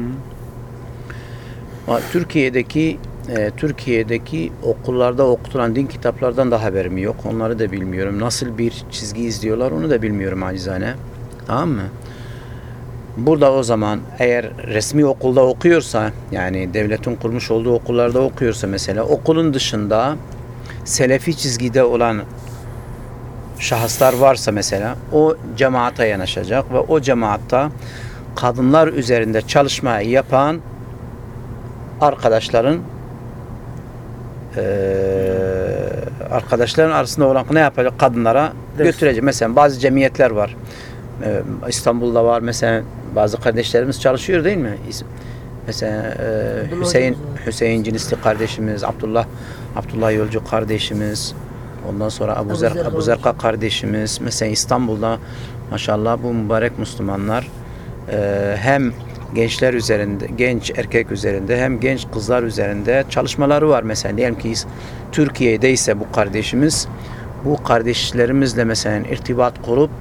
Türkiye'deki e, Türkiye'deki okullarda okutulan din kitaplardan da haberim yok. Onları da bilmiyorum. Nasıl bir çizgi izliyorlar onu da bilmiyorum acizane. Tamam mı? Burada o zaman eğer resmi okulda okuyorsa yani devletin kurmuş olduğu okullarda okuyorsa mesela okulun dışında selefi çizgide olan şahıslar varsa mesela o cemaata yanaşacak ve o cemaatta kadınlar üzerinde çalışma yapan arkadaşların eee, arkadaşların arasında olan ne yapacak kadınlara Ders. götürecek. Mesela bazı cemiyetler var. İstanbul'da var mesela bazı kardeşlerimiz çalışıyor değil mi? Mesela Hüseyin. Hüseyin Cinisli kardeşimiz, Abdullah Abdullah Yolcu kardeşimiz, ondan sonra Abu, Zer, Zerka Abu Zerka kardeşimiz. Mesela İstanbul'da maşallah bu mübarek Müslümanlar hem gençler üzerinde, genç erkek üzerinde hem genç kızlar üzerinde çalışmaları var. Mesela diyelim ki Türkiye'de ise bu kardeşimiz bu kardeşlerimizle mesela irtibat kurup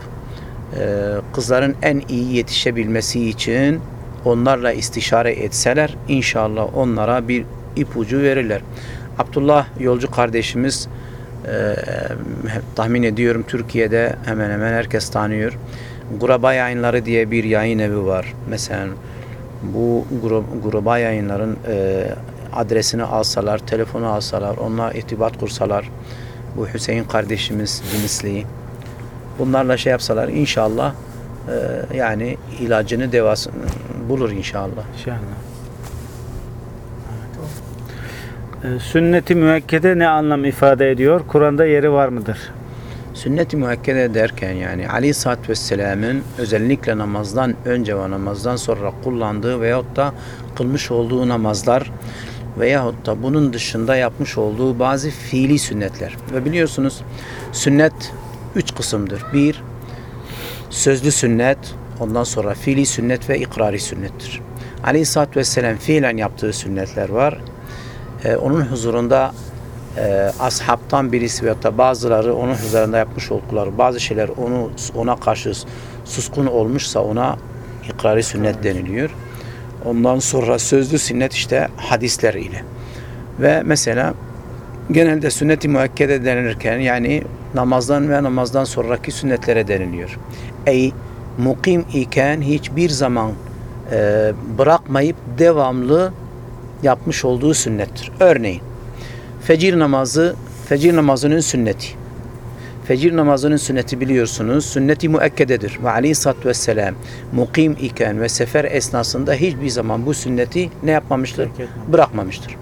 e, kızların en iyi yetişebilmesi için onlarla istişare etseler inşallah onlara bir ipucu verirler. Abdullah yolcu kardeşimiz e, tahmin ediyorum Türkiye'de hemen hemen herkes tanıyor. Guraba Yayınları diye bir yayın evi var. Mesela bu gru- gruba yayınların e, adresini alsalar, telefonu alsalar, onunla irtibat kursalar, bu Hüseyin kardeşimiz Dinisli, bunlarla şey yapsalar inşallah e, yani ilacını devasını bulur inşallah. İnşallah. Ee, Sünnet-i müekkede ne anlam ifade ediyor? Kur'an'da yeri var mıdır? Sünnet-i müekkede derken yani Ali Satt ve Selam'ın özellikle namazdan önce ve namazdan sonra kullandığı veyahut da kılmış olduğu namazlar veyahut da bunun dışında yapmış olduğu bazı fiili sünnetler. Ve biliyorsunuz sünnet üç kısımdır. Bir, sözlü sünnet, ondan sonra fiili sünnet ve ikrari sünnettir. Aleyhisselatü Vesselam fiilen yaptığı sünnetler var. Ee, onun huzurunda e, ashabtan birisi veyahut da bazıları onun huzurunda yapmış oldukları bazı şeyler onu ona karşı suskun olmuşsa ona ikrari sünnet deniliyor. Ondan sonra sözlü sünnet işte hadisler ile. Ve mesela genelde sünnet-i müekkede denilirken yani namazdan ve namazdan sonraki sünnetlere deniliyor. Ey mukim iken hiçbir zaman e, bırakmayıp devamlı yapmış olduğu sünnettir. Örneğin fecir namazı fecir namazının sünneti. Fecir namazının sünneti biliyorsunuz. Sünneti müekkededir. Ve aleyhissalatü vesselam mukim iken ve sefer esnasında hiçbir zaman bu sünneti ne yapmamıştır? Bırakmamıştır.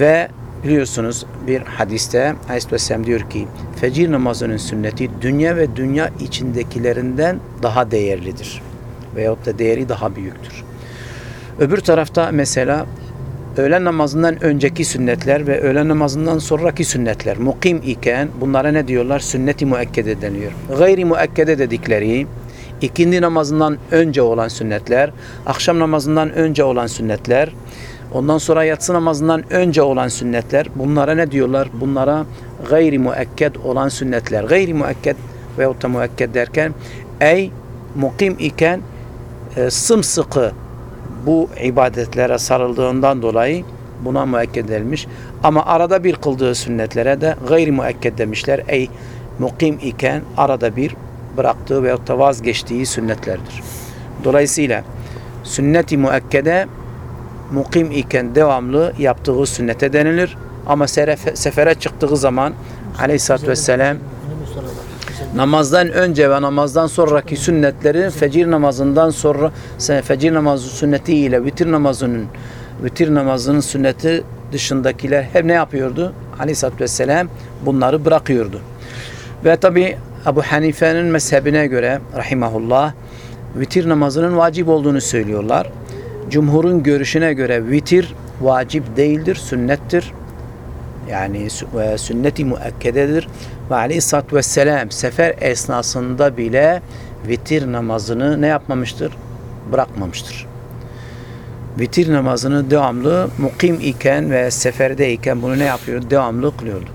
Ve biliyorsunuz bir hadiste Aleyhisselam diyor ki fecir namazının sünneti dünya ve dünya içindekilerinden daha değerlidir. Veyahut da değeri daha büyüktür. Öbür tarafta mesela öğlen namazından önceki sünnetler ve öğlen namazından sonraki sünnetler mukim iken bunlara ne diyorlar? Sünnet-i müekkede deniyor. Gayri müekkede dedikleri ikindi namazından önce olan sünnetler, akşam namazından önce olan sünnetler, ondan sonra yatsı namazından önce olan sünnetler bunlara ne diyorlar? Bunlara gayri müekked olan sünnetler. Gayri müekked veyahut da müekked derken ey mukim iken e, sımsıkı bu ibadetlere sarıldığından dolayı buna müekked edilmiş. Ama arada bir kıldığı sünnetlere de gayri müekked demişler. Ey mukim iken arada bir bıraktığı veyahut da vazgeçtiği sünnetlerdir. Dolayısıyla sünnet-i müekkede mukim iken devamlı yaptığı sünnete denilir. Ama sefere çıktığı zaman aleyhissalatü vesselam. Namazdan önce ve namazdan sonraki sünnetleri fecir namazından sonra fecir namazı sünneti ile vitir namazının vitir namazının sünneti dışındakiler hep ne yapıyordu? Aleyhisselatü Vesselam bunları bırakıyordu. Ve tabi Ebu Hanife'nin mezhebine göre rahimahullah vitir namazının vacip olduğunu söylüyorlar. Cumhurun görüşüne göre vitir vacip değildir, sünnettir yani ve sünnet-i müekkededir. Ve aleyhissalatü vesselam sefer esnasında bile vitir namazını ne yapmamıştır? Bırakmamıştır. Vitir namazını devamlı mukim iken ve seferdeyken bunu ne yapıyor? Devamlı kılıyordu.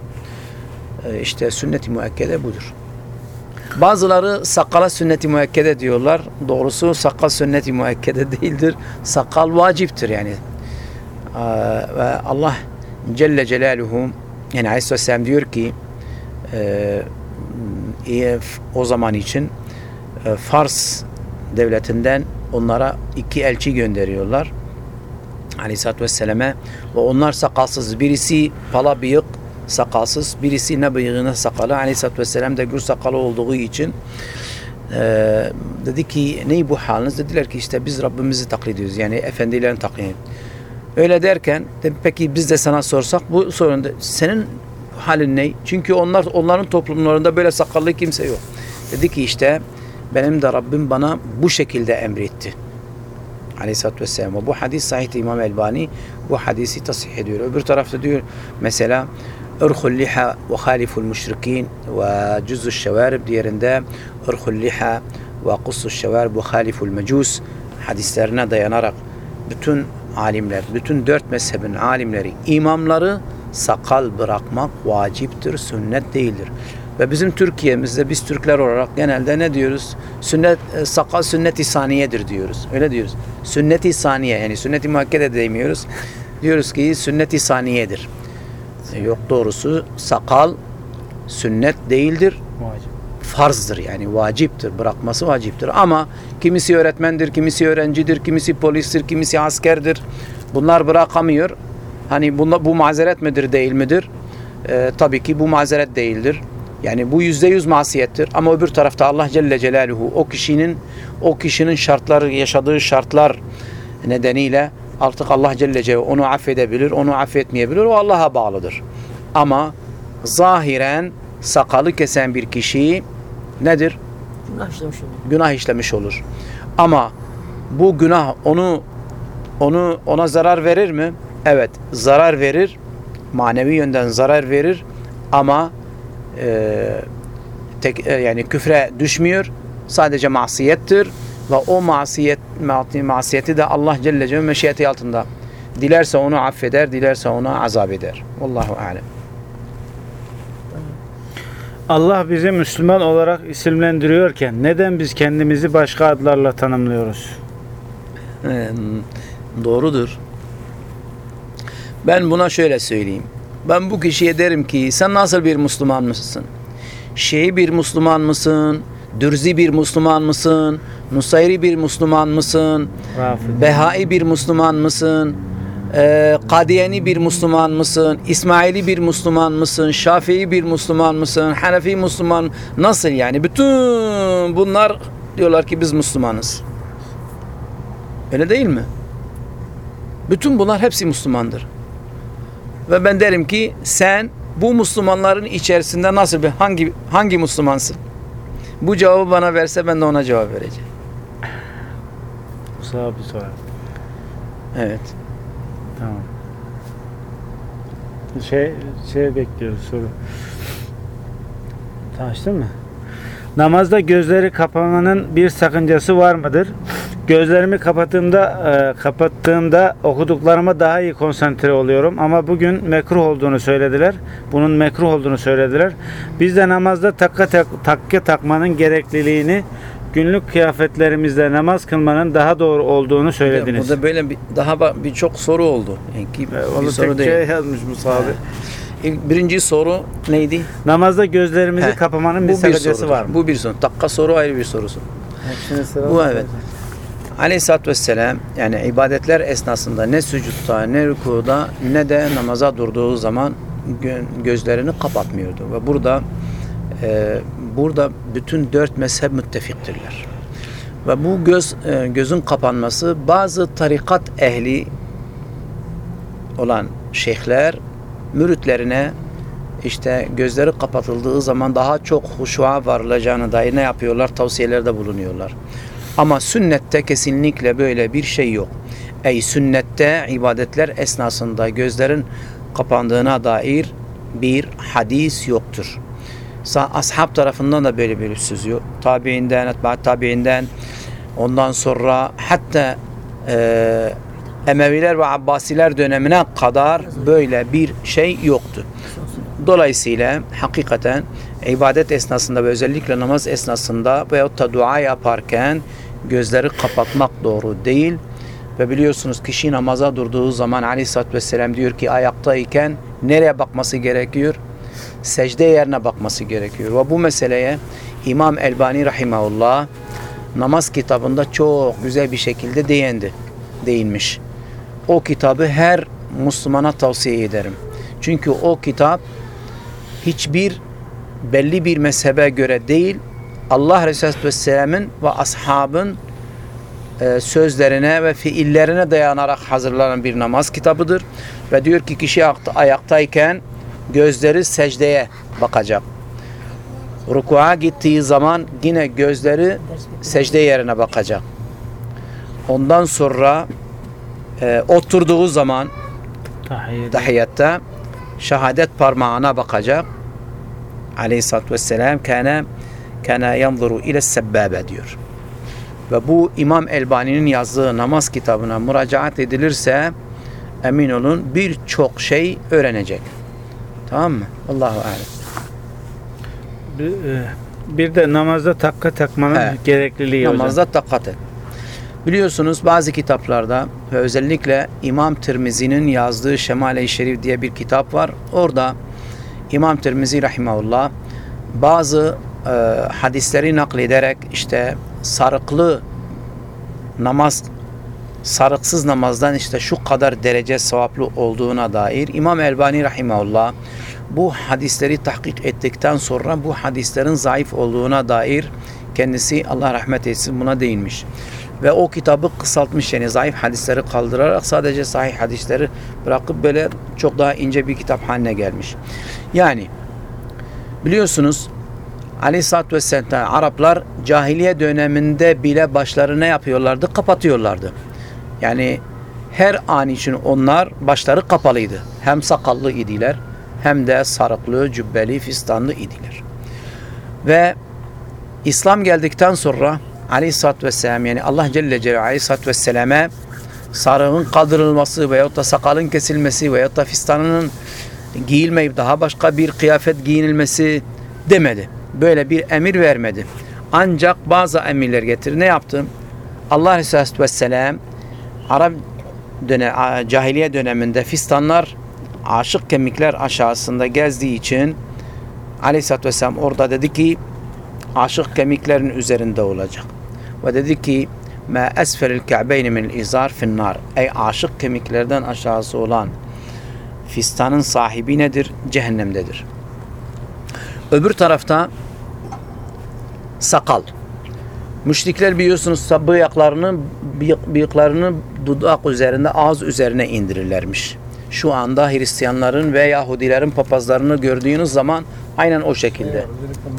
Ee, işte sünnet-i müekkede budur. Bazıları sakala sünnet-i müekkede diyorlar. Doğrusu sakal sünnet-i müekkede değildir. Sakal vaciptir yani. Ve Allah Celle Celaluhu yani Aleyhisselam diyor ki e, e, o zaman için e, Fars devletinden onlara iki elçi gönderiyorlar. Aleyhisselatü Vesselam'a ve onlar sakalsız. Birisi pala bıyık sakalsız. Birisi ne bıyığı ne sakalı. Aleyhisselatü Vesselam da gür sakalı olduğu için e, dedi ki ne bu haliniz? Dediler ki işte biz Rabbimizi taklit ediyoruz. Yani efendilerin taklit ediyoruz. Öyle derken de peki biz de sana sorsak bu sorunda senin halin ne? Çünkü onlar onların toplumlarında böyle sakallı kimse yok. Dedi ki işte benim de Rabbim bana bu şekilde emretti. Aleyhisselatü Vesselam. Ve bu hadis sahih İmam Elbani bu hadisi tasih ediyor. Öbür tarafta diyor mesela ırhul liha ve haliful müşrikin ve cüzü şevarib diğerinde ırhul liha ve kussu şevarib ve haliful mecus hadislerine dayanarak bütün alimler, bütün dört mezhebin alimleri, imamları sakal bırakmak vaciptir, sünnet değildir. Ve bizim Türkiye'mizde biz Türkler olarak genelde ne diyoruz? Sünnet, e, sakal sünnet-i saniyedir diyoruz. Öyle diyoruz. Sünnet-i saniye yani sünnet-i muhakkede demiyoruz. diyoruz ki sünnet-i saniyedir. E, Yok doğrusu sakal sünnet değildir Vacip. Farzdır yani vaciptir. Bırakması vaciptir. Ama kimisi öğretmendir, kimisi öğrencidir, kimisi polistir, kimisi askerdir. Bunlar bırakamıyor. Hani bunda, bu mazeret midir değil midir? Ee, tabii ki bu mazeret değildir. Yani bu yüzde yüz masiyettir. Ama öbür tarafta Allah Celle Celaluhu o kişinin o kişinin şartları yaşadığı şartlar nedeniyle artık Allah Celle Celaluhu onu affedebilir, onu affetmeyebilir. O Allah'a bağlıdır. Ama zahiren sakalı kesen bir kişi nedir? Günah işlemiş oluyor. Günah işlemiş olur. Ama bu günah onu onu ona zarar verir mi? Evet, zarar verir. Manevi yönden zarar verir ama e, tek, e, yani küfre düşmüyor. Sadece masiyettir ve o masiyet ma- masiyeti de Allah Celle Celaluhu meşiyeti altında. Dilerse onu affeder, dilerse ona azap eder. Vallahu alem. Allah bizi Müslüman olarak isimlendiriyorken neden biz kendimizi başka adlarla tanımlıyoruz? Ee, Doğrudur. Ben buna şöyle söyleyeyim. Ben bu kişiye derim ki sen nasıl bir Müslüman mısın? Şey bir Müslüman mısın? Dürzi bir Müslüman mısın? Nusayri bir Müslüman mısın? Rafid. Behai bir Müslüman mısın? Ee, Kadiyeni bir Müslüman mısın? İsmaili bir Müslüman mısın? Şafii bir Müslüman mısın? Hanefi Müslüman nasıl yani? Bütün bunlar diyorlar ki biz Müslümanız. Öyle değil mi? Bütün bunlar hepsi Müslümandır. Ve ben derim ki sen bu Müslümanların içerisinde nasıl bir hangi hangi Müslümansın? Bu cevabı bana verse ben de ona cevap vereceğim. Musa abi sorar. Evet. Tamam. Şey şey bekliyoruz soru. Açtın mı? Namazda gözleri kapamanın bir sakıncası var mıdır? Gözlerimi kapattığımda e, kapattığımda okuduklarıma daha iyi konsantre oluyorum ama bugün mekruh olduğunu söylediler. Bunun mekruh olduğunu söylediler. Biz de namazda takka tak, takke takmanın gerekliliğini günlük kıyafetlerimizde namaz kılmanın daha doğru olduğunu söylediniz. Burada böyle bir, daha birçok soru oldu. Yani ki Onu bir soru değil. şey yazmış Musa Birinci soru neydi? Namazda gözlerimizi kapamanın bir bir soru. var mı? Bu bir soru. Dakika soru ayrı bir sorusu. Bu evet. Aleyhisselatü Vesselam yani ibadetler esnasında ne sücutta ne rükuda ne de namaza durduğu zaman gö- gözlerini kapatmıyordu. Ve burada e, burada bütün dört mezhep müttefiktirler. Ve bu göz e, gözün kapanması bazı tarikat ehli olan şeyhler müritlerine işte gözleri kapatıldığı zaman daha çok huşuğa varılacağına dair ne yapıyorlar? Tavsiyelerde bulunuyorlar. Ama sünnette kesinlikle böyle bir şey yok. Ey sünnette ibadetler esnasında gözlerin kapandığına dair bir hadis yoktur. Ashab tarafından da böyle bir söz yok. Tabiinden, etbaat tabiinden ondan sonra hatta e, Emeviler ve Abbasiler dönemine kadar böyle bir şey yoktu. Dolayısıyla hakikaten ibadet esnasında ve özellikle namaz esnasında veyahut da dua yaparken gözleri kapatmak doğru değil. Ve biliyorsunuz kişi namaza durduğu zaman aleyhissalatü vesselam diyor ki ayaktayken nereye bakması gerekiyor? Secde yerine bakması gerekiyor. Ve bu meseleye İmam Elbani Rahimahullah namaz kitabında çok güzel bir şekilde değindi. Değinmiş. O kitabı her Müslümana tavsiye ederim. Çünkü o kitap hiçbir belli bir mezhebe göre değil Allah Resulü Vesselam'ın ve ashabın e, sözlerine ve fiillerine dayanarak hazırlanan bir namaz kitabıdır. Ve diyor ki kişi ayakta- ayaktayken gözleri secdeye bakacak. Rukuğa gittiği zaman yine gözleri secde yerine bakacak. Ondan sonra e, oturduğu zaman Tahiyyat. tahiyyatta şehadet parmağına bakacak. Aleyhisselatü Vesselam kana kana yanzuru ile sebbabe diyor. Ve bu İmam Elbani'nin yazdığı namaz kitabına müracaat edilirse emin olun birçok şey öğrenecek. Tamam mı? Allahu alem. Bir, e, bir de namazda takka takmanın He. gerekliliği hocam. Namazda takkat et. Biliyorsunuz bazı kitaplarda ve özellikle İmam Tirmizi'nin yazdığı Şemale-i Şerif diye bir kitap var. Orada İmam Tirmizi Rahimahullah bazı e, hadisleri naklederek işte sarıklı namaz sarıksız namazdan işte şu kadar derece sevaplı olduğuna dair İmam Elbani Rahimahullah bu hadisleri tahkik ettikten sonra bu hadislerin zayıf olduğuna dair kendisi Allah rahmet etsin buna değinmiş. Ve o kitabı kısaltmış yani zayıf hadisleri kaldırarak sadece sahih hadisleri bırakıp böyle çok daha ince bir kitap haline gelmiş. Yani biliyorsunuz Aleyhisselatü Vesselam Araplar cahiliye döneminde bile başlarını ne yapıyorlardı? Kapatıyorlardı. Yani her an için onlar başları kapalıydı. Hem sakallı idiler hem de sarıklı, cübbeli, fistanlı idiler. Ve İslam geldikten sonra Aleyhisselatü Vesselam yani Allah Celle Celaluhu Aleyhisselatü Vesselam'e sarığın kaldırılması veyahut da sakalın kesilmesi veyahut da fistanının giyilmeyip daha başka bir kıyafet giyinilmesi demedi. Böyle bir emir vermedi. Ancak bazı emirler getir. Ne yaptı? Allah Aleyhisselatü Vesselam Arap döne, cahiliye döneminde fistanlar aşık kemikler aşağısında gezdiği için Aleyhisselatü Vesselam orada dedi ki aşık kemiklerin üzerinde olacak. Ve dedi ki ma esfelil ka'beyni min izar finnar. Ey aşık kemiklerden aşağısı olan fistanın sahibi nedir? Cehennemdedir. Öbür tarafta sakal. Müşrikler biliyorsunuz bıyıklarını bıyık- bıyıklarını dudak üzerinde ağız üzerine indirirlermiş. Şu anda Hristiyanların ve Yahudilerin papazlarını gördüğünüz zaman aynen o şekilde.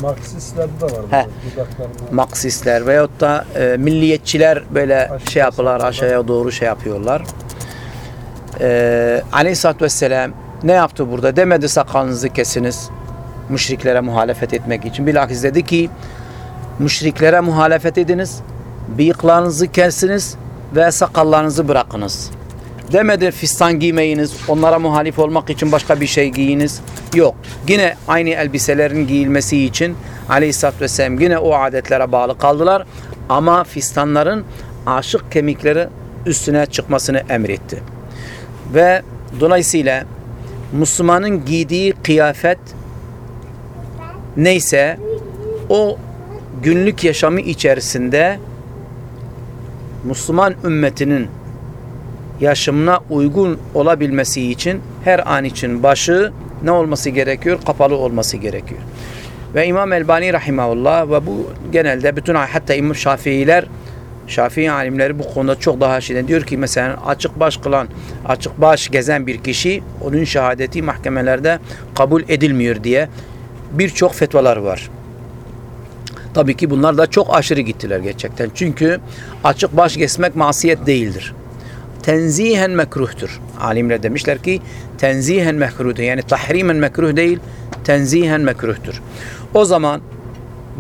Marksistlerde de var. He. Maksistler veyahut da e, milliyetçiler böyle Aşağı şey yapılar aşağıya doğru şey yapıyorlar. E, Aleyhisselatü Vesselam ne yaptı burada? Demedi sakalınızı kesiniz müşriklere muhalefet etmek için. Bilakis dedi ki müşriklere muhalefet ediniz, bıyıklarınızı kesiniz ve sakallarınızı bırakınız. Demedi fistan giymeyiniz, onlara muhalif olmak için başka bir şey giyiniz. Yok. Yine aynı elbiselerin giyilmesi için Aleyhisselatü Vesselam yine o adetlere bağlı kaldılar. Ama fistanların aşık kemikleri üstüne çıkmasını emretti. Ve dolayısıyla Müslümanın giydiği kıyafet neyse o günlük yaşamı içerisinde Müslüman ümmetinin yaşamına uygun olabilmesi için her an için başı ne olması gerekiyor? Kapalı olması gerekiyor. Ve İmam Elbani rahimahullah ve bu genelde bütün hatta İmam Şafiiler Şafii alimleri bu konuda çok daha şey diyor ki mesela açık baş kılan, açık baş gezen bir kişi onun şehadeti mahkemelerde kabul edilmiyor diye birçok fetvalar var. Tabii ki bunlar da çok aşırı gittiler gerçekten. Çünkü açık baş gezmek masiyet değildir. Tenzihen mekruhtur. Alimler demişler ki tenzihen mekruhtur. Yani tahrimen mekruh değil, tenzihen mekruhtur. O zaman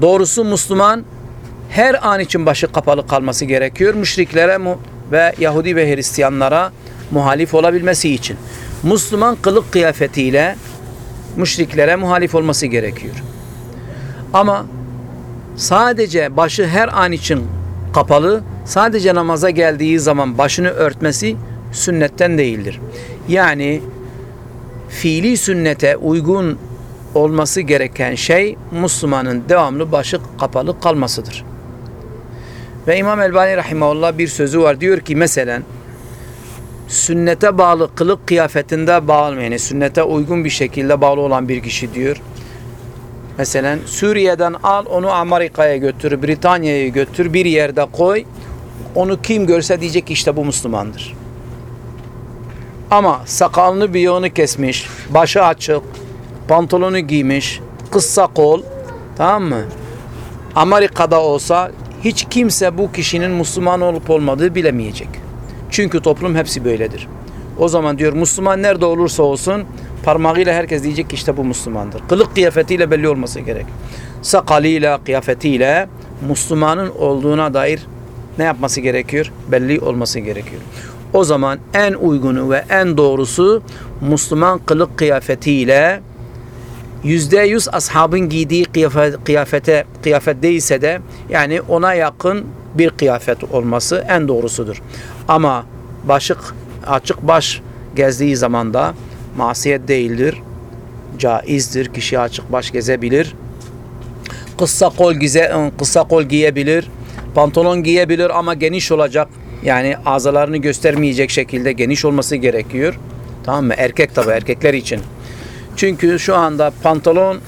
doğrusu Müslüman her an için başı kapalı kalması gerekiyor. Müşriklere ve Yahudi ve Hristiyanlara muhalif olabilmesi için. Müslüman kılık kıyafetiyle müşriklere muhalif olması gerekiyor. Ama sadece başı her an için kapalı, sadece namaza geldiği zaman başını örtmesi sünnetten değildir. Yani fiili sünnete uygun olması gereken şey Müslümanın devamlı başı kapalı kalmasıdır. Ve İmam Elbani Rahimahullah bir sözü var. Diyor ki mesela sünnete bağlı kılık kıyafetinde bağlı yani sünnete uygun bir şekilde bağlı olan bir kişi diyor. Mesela Suriye'den al onu Amerika'ya götür, Britanya'ya götür, bir yerde koy. Onu kim görse diyecek işte bu Müslümandır. Ama sakalını bıyığını kesmiş, başı açık, pantolonu giymiş, kısa kol, tamam mı? Amerika'da olsa hiç kimse bu kişinin Müslüman olup olmadığı bilemeyecek. Çünkü toplum hepsi böyledir. O zaman diyor Müslüman nerede olursa olsun parmağıyla herkes diyecek ki işte bu Müslümandır. Kılık kıyafetiyle belli olması gerek. Sakalıyla, kıyafetiyle Müslümanın olduğuna dair ne yapması gerekiyor? Belli olması gerekiyor. O zaman en uygunu ve en doğrusu Müslüman kılık kıyafetiyle yüzde yüz ashabın giydiği kıyafet, kıyafete kıyafet değilse de yani ona yakın bir kıyafet olması en doğrusudur. Ama başık açık baş gezdiği zaman da masiyet değildir. Caizdir. Kişi açık baş gezebilir. Kısa kol gize, kısa kol giyebilir. Pantolon giyebilir ama geniş olacak. Yani azalarını göstermeyecek şekilde geniş olması gerekiyor. Tamam mı? Erkek tabi erkekler için. Çünkü şu anda pantolon,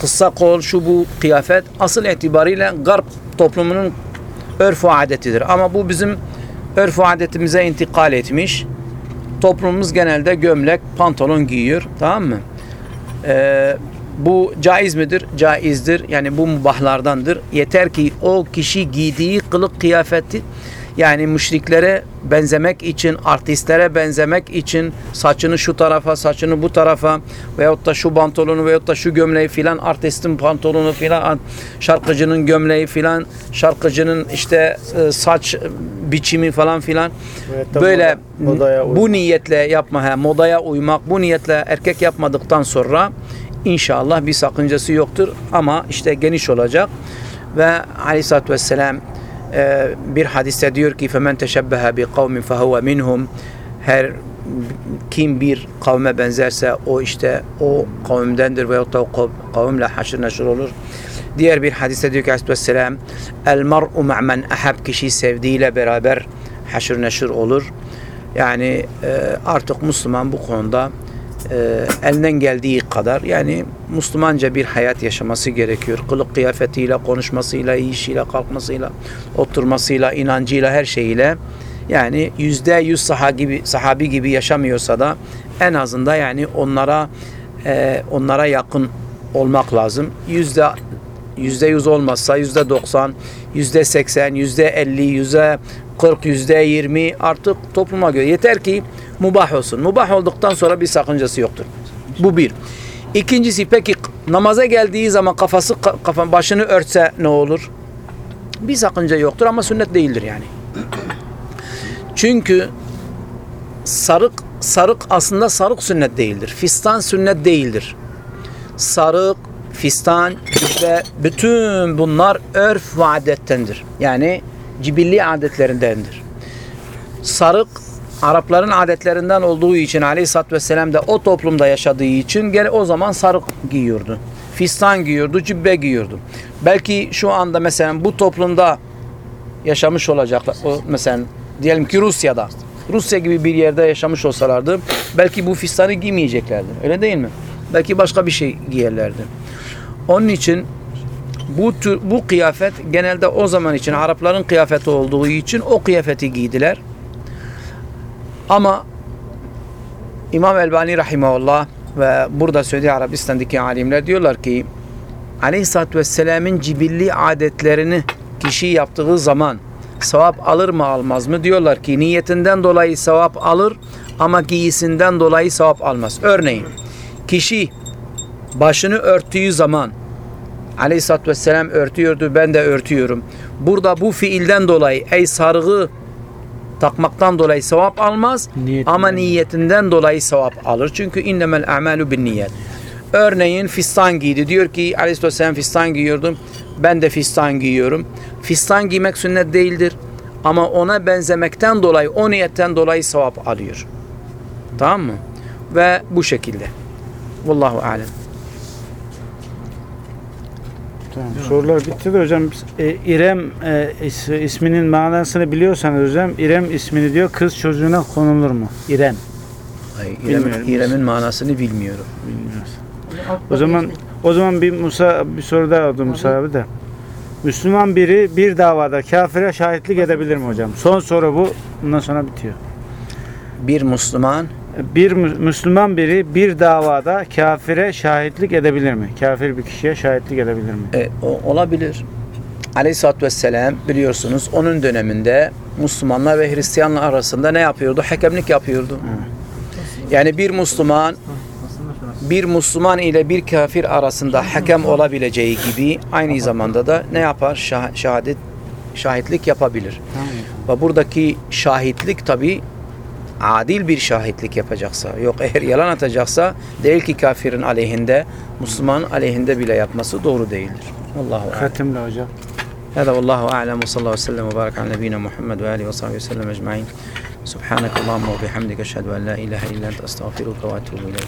kısa kol, şu bu kıyafet asıl itibariyle garp toplumunun örf adetidir. Ama bu bizim örf adetimize intikal etmiş. Toplumumuz genelde gömlek, pantolon giyiyor. Tamam mı? Ee, bu caiz midir? Caizdir. Yani bu mubahlardandır. Yeter ki o kişi giydiği kılık kıyafeti yani müşriklere benzemek için, artistlere benzemek için saçını şu tarafa, saçını bu tarafa veyahut da şu pantolonu veyahut da şu gömleği filan, artistin pantolonu filan, şarkıcının gömleği filan, şarkıcının işte e, saç biçimi falan filan. Evet, böyle moda- bu niyetle yapma, he, modaya uymak, bu niyetle erkek yapmadıktan sonra inşallah bir sakıncası yoktur. Ama işte geniş olacak ve aleyhissalatü vesselam bir hadiste diyor ki teşebbehe bi kavmin fehuve minhum her kim bir kavme benzerse o işte o kavimdendir veyahut da o kav- kavimle haşır neşir olur. Diğer bir hadiste diyor ki Aleyhisselam El mar'u ma'men ahab kişi sevdiğiyle beraber haşır neşir olur. Yani e, artık Müslüman bu konuda e, elinden geldiği kadar yani Müslümanca bir hayat yaşaması gerekiyor. Kılık kıyafetiyle, konuşmasıyla, işiyle, kalkmasıyla, oturmasıyla, inancıyla, her şeyiyle yani yüzde yüz gibi, sahabi gibi yaşamıyorsa da en azında yani onlara e, onlara yakın olmak lazım. Yüzde yüzde yüz olmazsa yüzde doksan, yüzde seksen, yüzde elli, yüzde kırk, yüzde yirmi artık topluma göre. Yeter ki mubah olsun. Mubah olduktan sonra bir sakıncası yoktur. Bu bir. İkincisi peki namaza geldiği zaman kafası kafa, başını örtse ne olur? Bir sakınca yoktur ama sünnet değildir yani. Çünkü sarık sarık aslında sarık sünnet değildir. Fistan sünnet değildir. Sarık, fistan ve bütün bunlar örf ve adettendir. Yani cibilli adetlerindendir. Sarık Arapların adetlerinden olduğu için Aleyhisselatü Vesselam da o toplumda yaşadığı için gene o zaman sarık giyiyordu. Fistan giyiyordu, cübbe giyiyordu. Belki şu anda mesela bu toplumda yaşamış olacaklar. O mesela diyelim ki Rusya'da. Rusya gibi bir yerde yaşamış olsalardı belki bu fistanı giymeyeceklerdi. Öyle değil mi? Belki başka bir şey giyerlerdi. Onun için bu tür, bu kıyafet genelde o zaman için Arapların kıyafeti olduğu için o kıyafeti giydiler. Ama İmam Elbani Rahimahullah ve burada Suudi Arabistan'daki alimler diyorlar ki Aleyhisselatü Vesselam'ın cibilli adetlerini kişi yaptığı zaman sevap alır mı almaz mı? Diyorlar ki niyetinden dolayı sevap alır ama giyisinden dolayı sevap almaz. Örneğin kişi başını örttüğü zaman Aleyhisselatü Vesselam örtüyordu ben de örtüyorum. Burada bu fiilden dolayı ey sarığı takmaktan dolayı sevap almaz Niyetinden. ama niyetinden dolayı sevap alır. Çünkü innemel a'malu bin niyet. Örneğin fistan giydi. Diyor ki Aleyhisselam fistan giyiyordum. Ben de fistan giyiyorum. Fistan giymek sünnet değildir. Ama ona benzemekten dolayı, o niyetten dolayı sevap alıyor. Tamam mı? Ve bu şekilde. Vallahu alem. Tamam. Sorular bitti de hocam e, İrem e, is- isminin manasını biliyorsanız hocam İrem ismini diyor kız çocuğuna konulur mu? İrem. Ay, Bilmiyorum. İrem, İrem'in manasını bilmiyorum. Bilmiyoruz. O zaman o zaman bir Musa bir soru daha oldu Musa abi de. Müslüman biri bir davada kafire şahitlik edebilir mi hocam? Son soru bu. Bundan sonra bitiyor. Bir Müslüman Bir Mü- Müslüman biri bir davada kafire şahitlik edebilir mi? Kafir bir kişiye şahitlik edebilir mi? E, o, olabilir. Aleyhisselatü Vesselam biliyorsunuz onun döneminde Müslümanlar ve Hristiyanlar arasında ne yapıyordu? Hakemlik yapıyordu. Yani bir Müslüman bir Müslüman ile bir kafir arasında hakem olabileceği gibi aynı zamanda da ne yapar? Şah- şehadet şahitlik yapabilir. Ve buradaki şahitlik tabi adil bir şahitlik yapacaksa yok eğer yalan atacaksa değil ki kafirin aleyhinde Müslüman aleyhinde bile yapması doğru değildir. Allahu alem. Hatimle hocam. هذا والله أعلم وصلى الله وسلم وبارك على نبينا محمد وآله وصحبه وسلم أجمعين سبحانك اللهم وبحمدك أشهد أن لا إله إلا أنت أستغفرك وأتوب إليك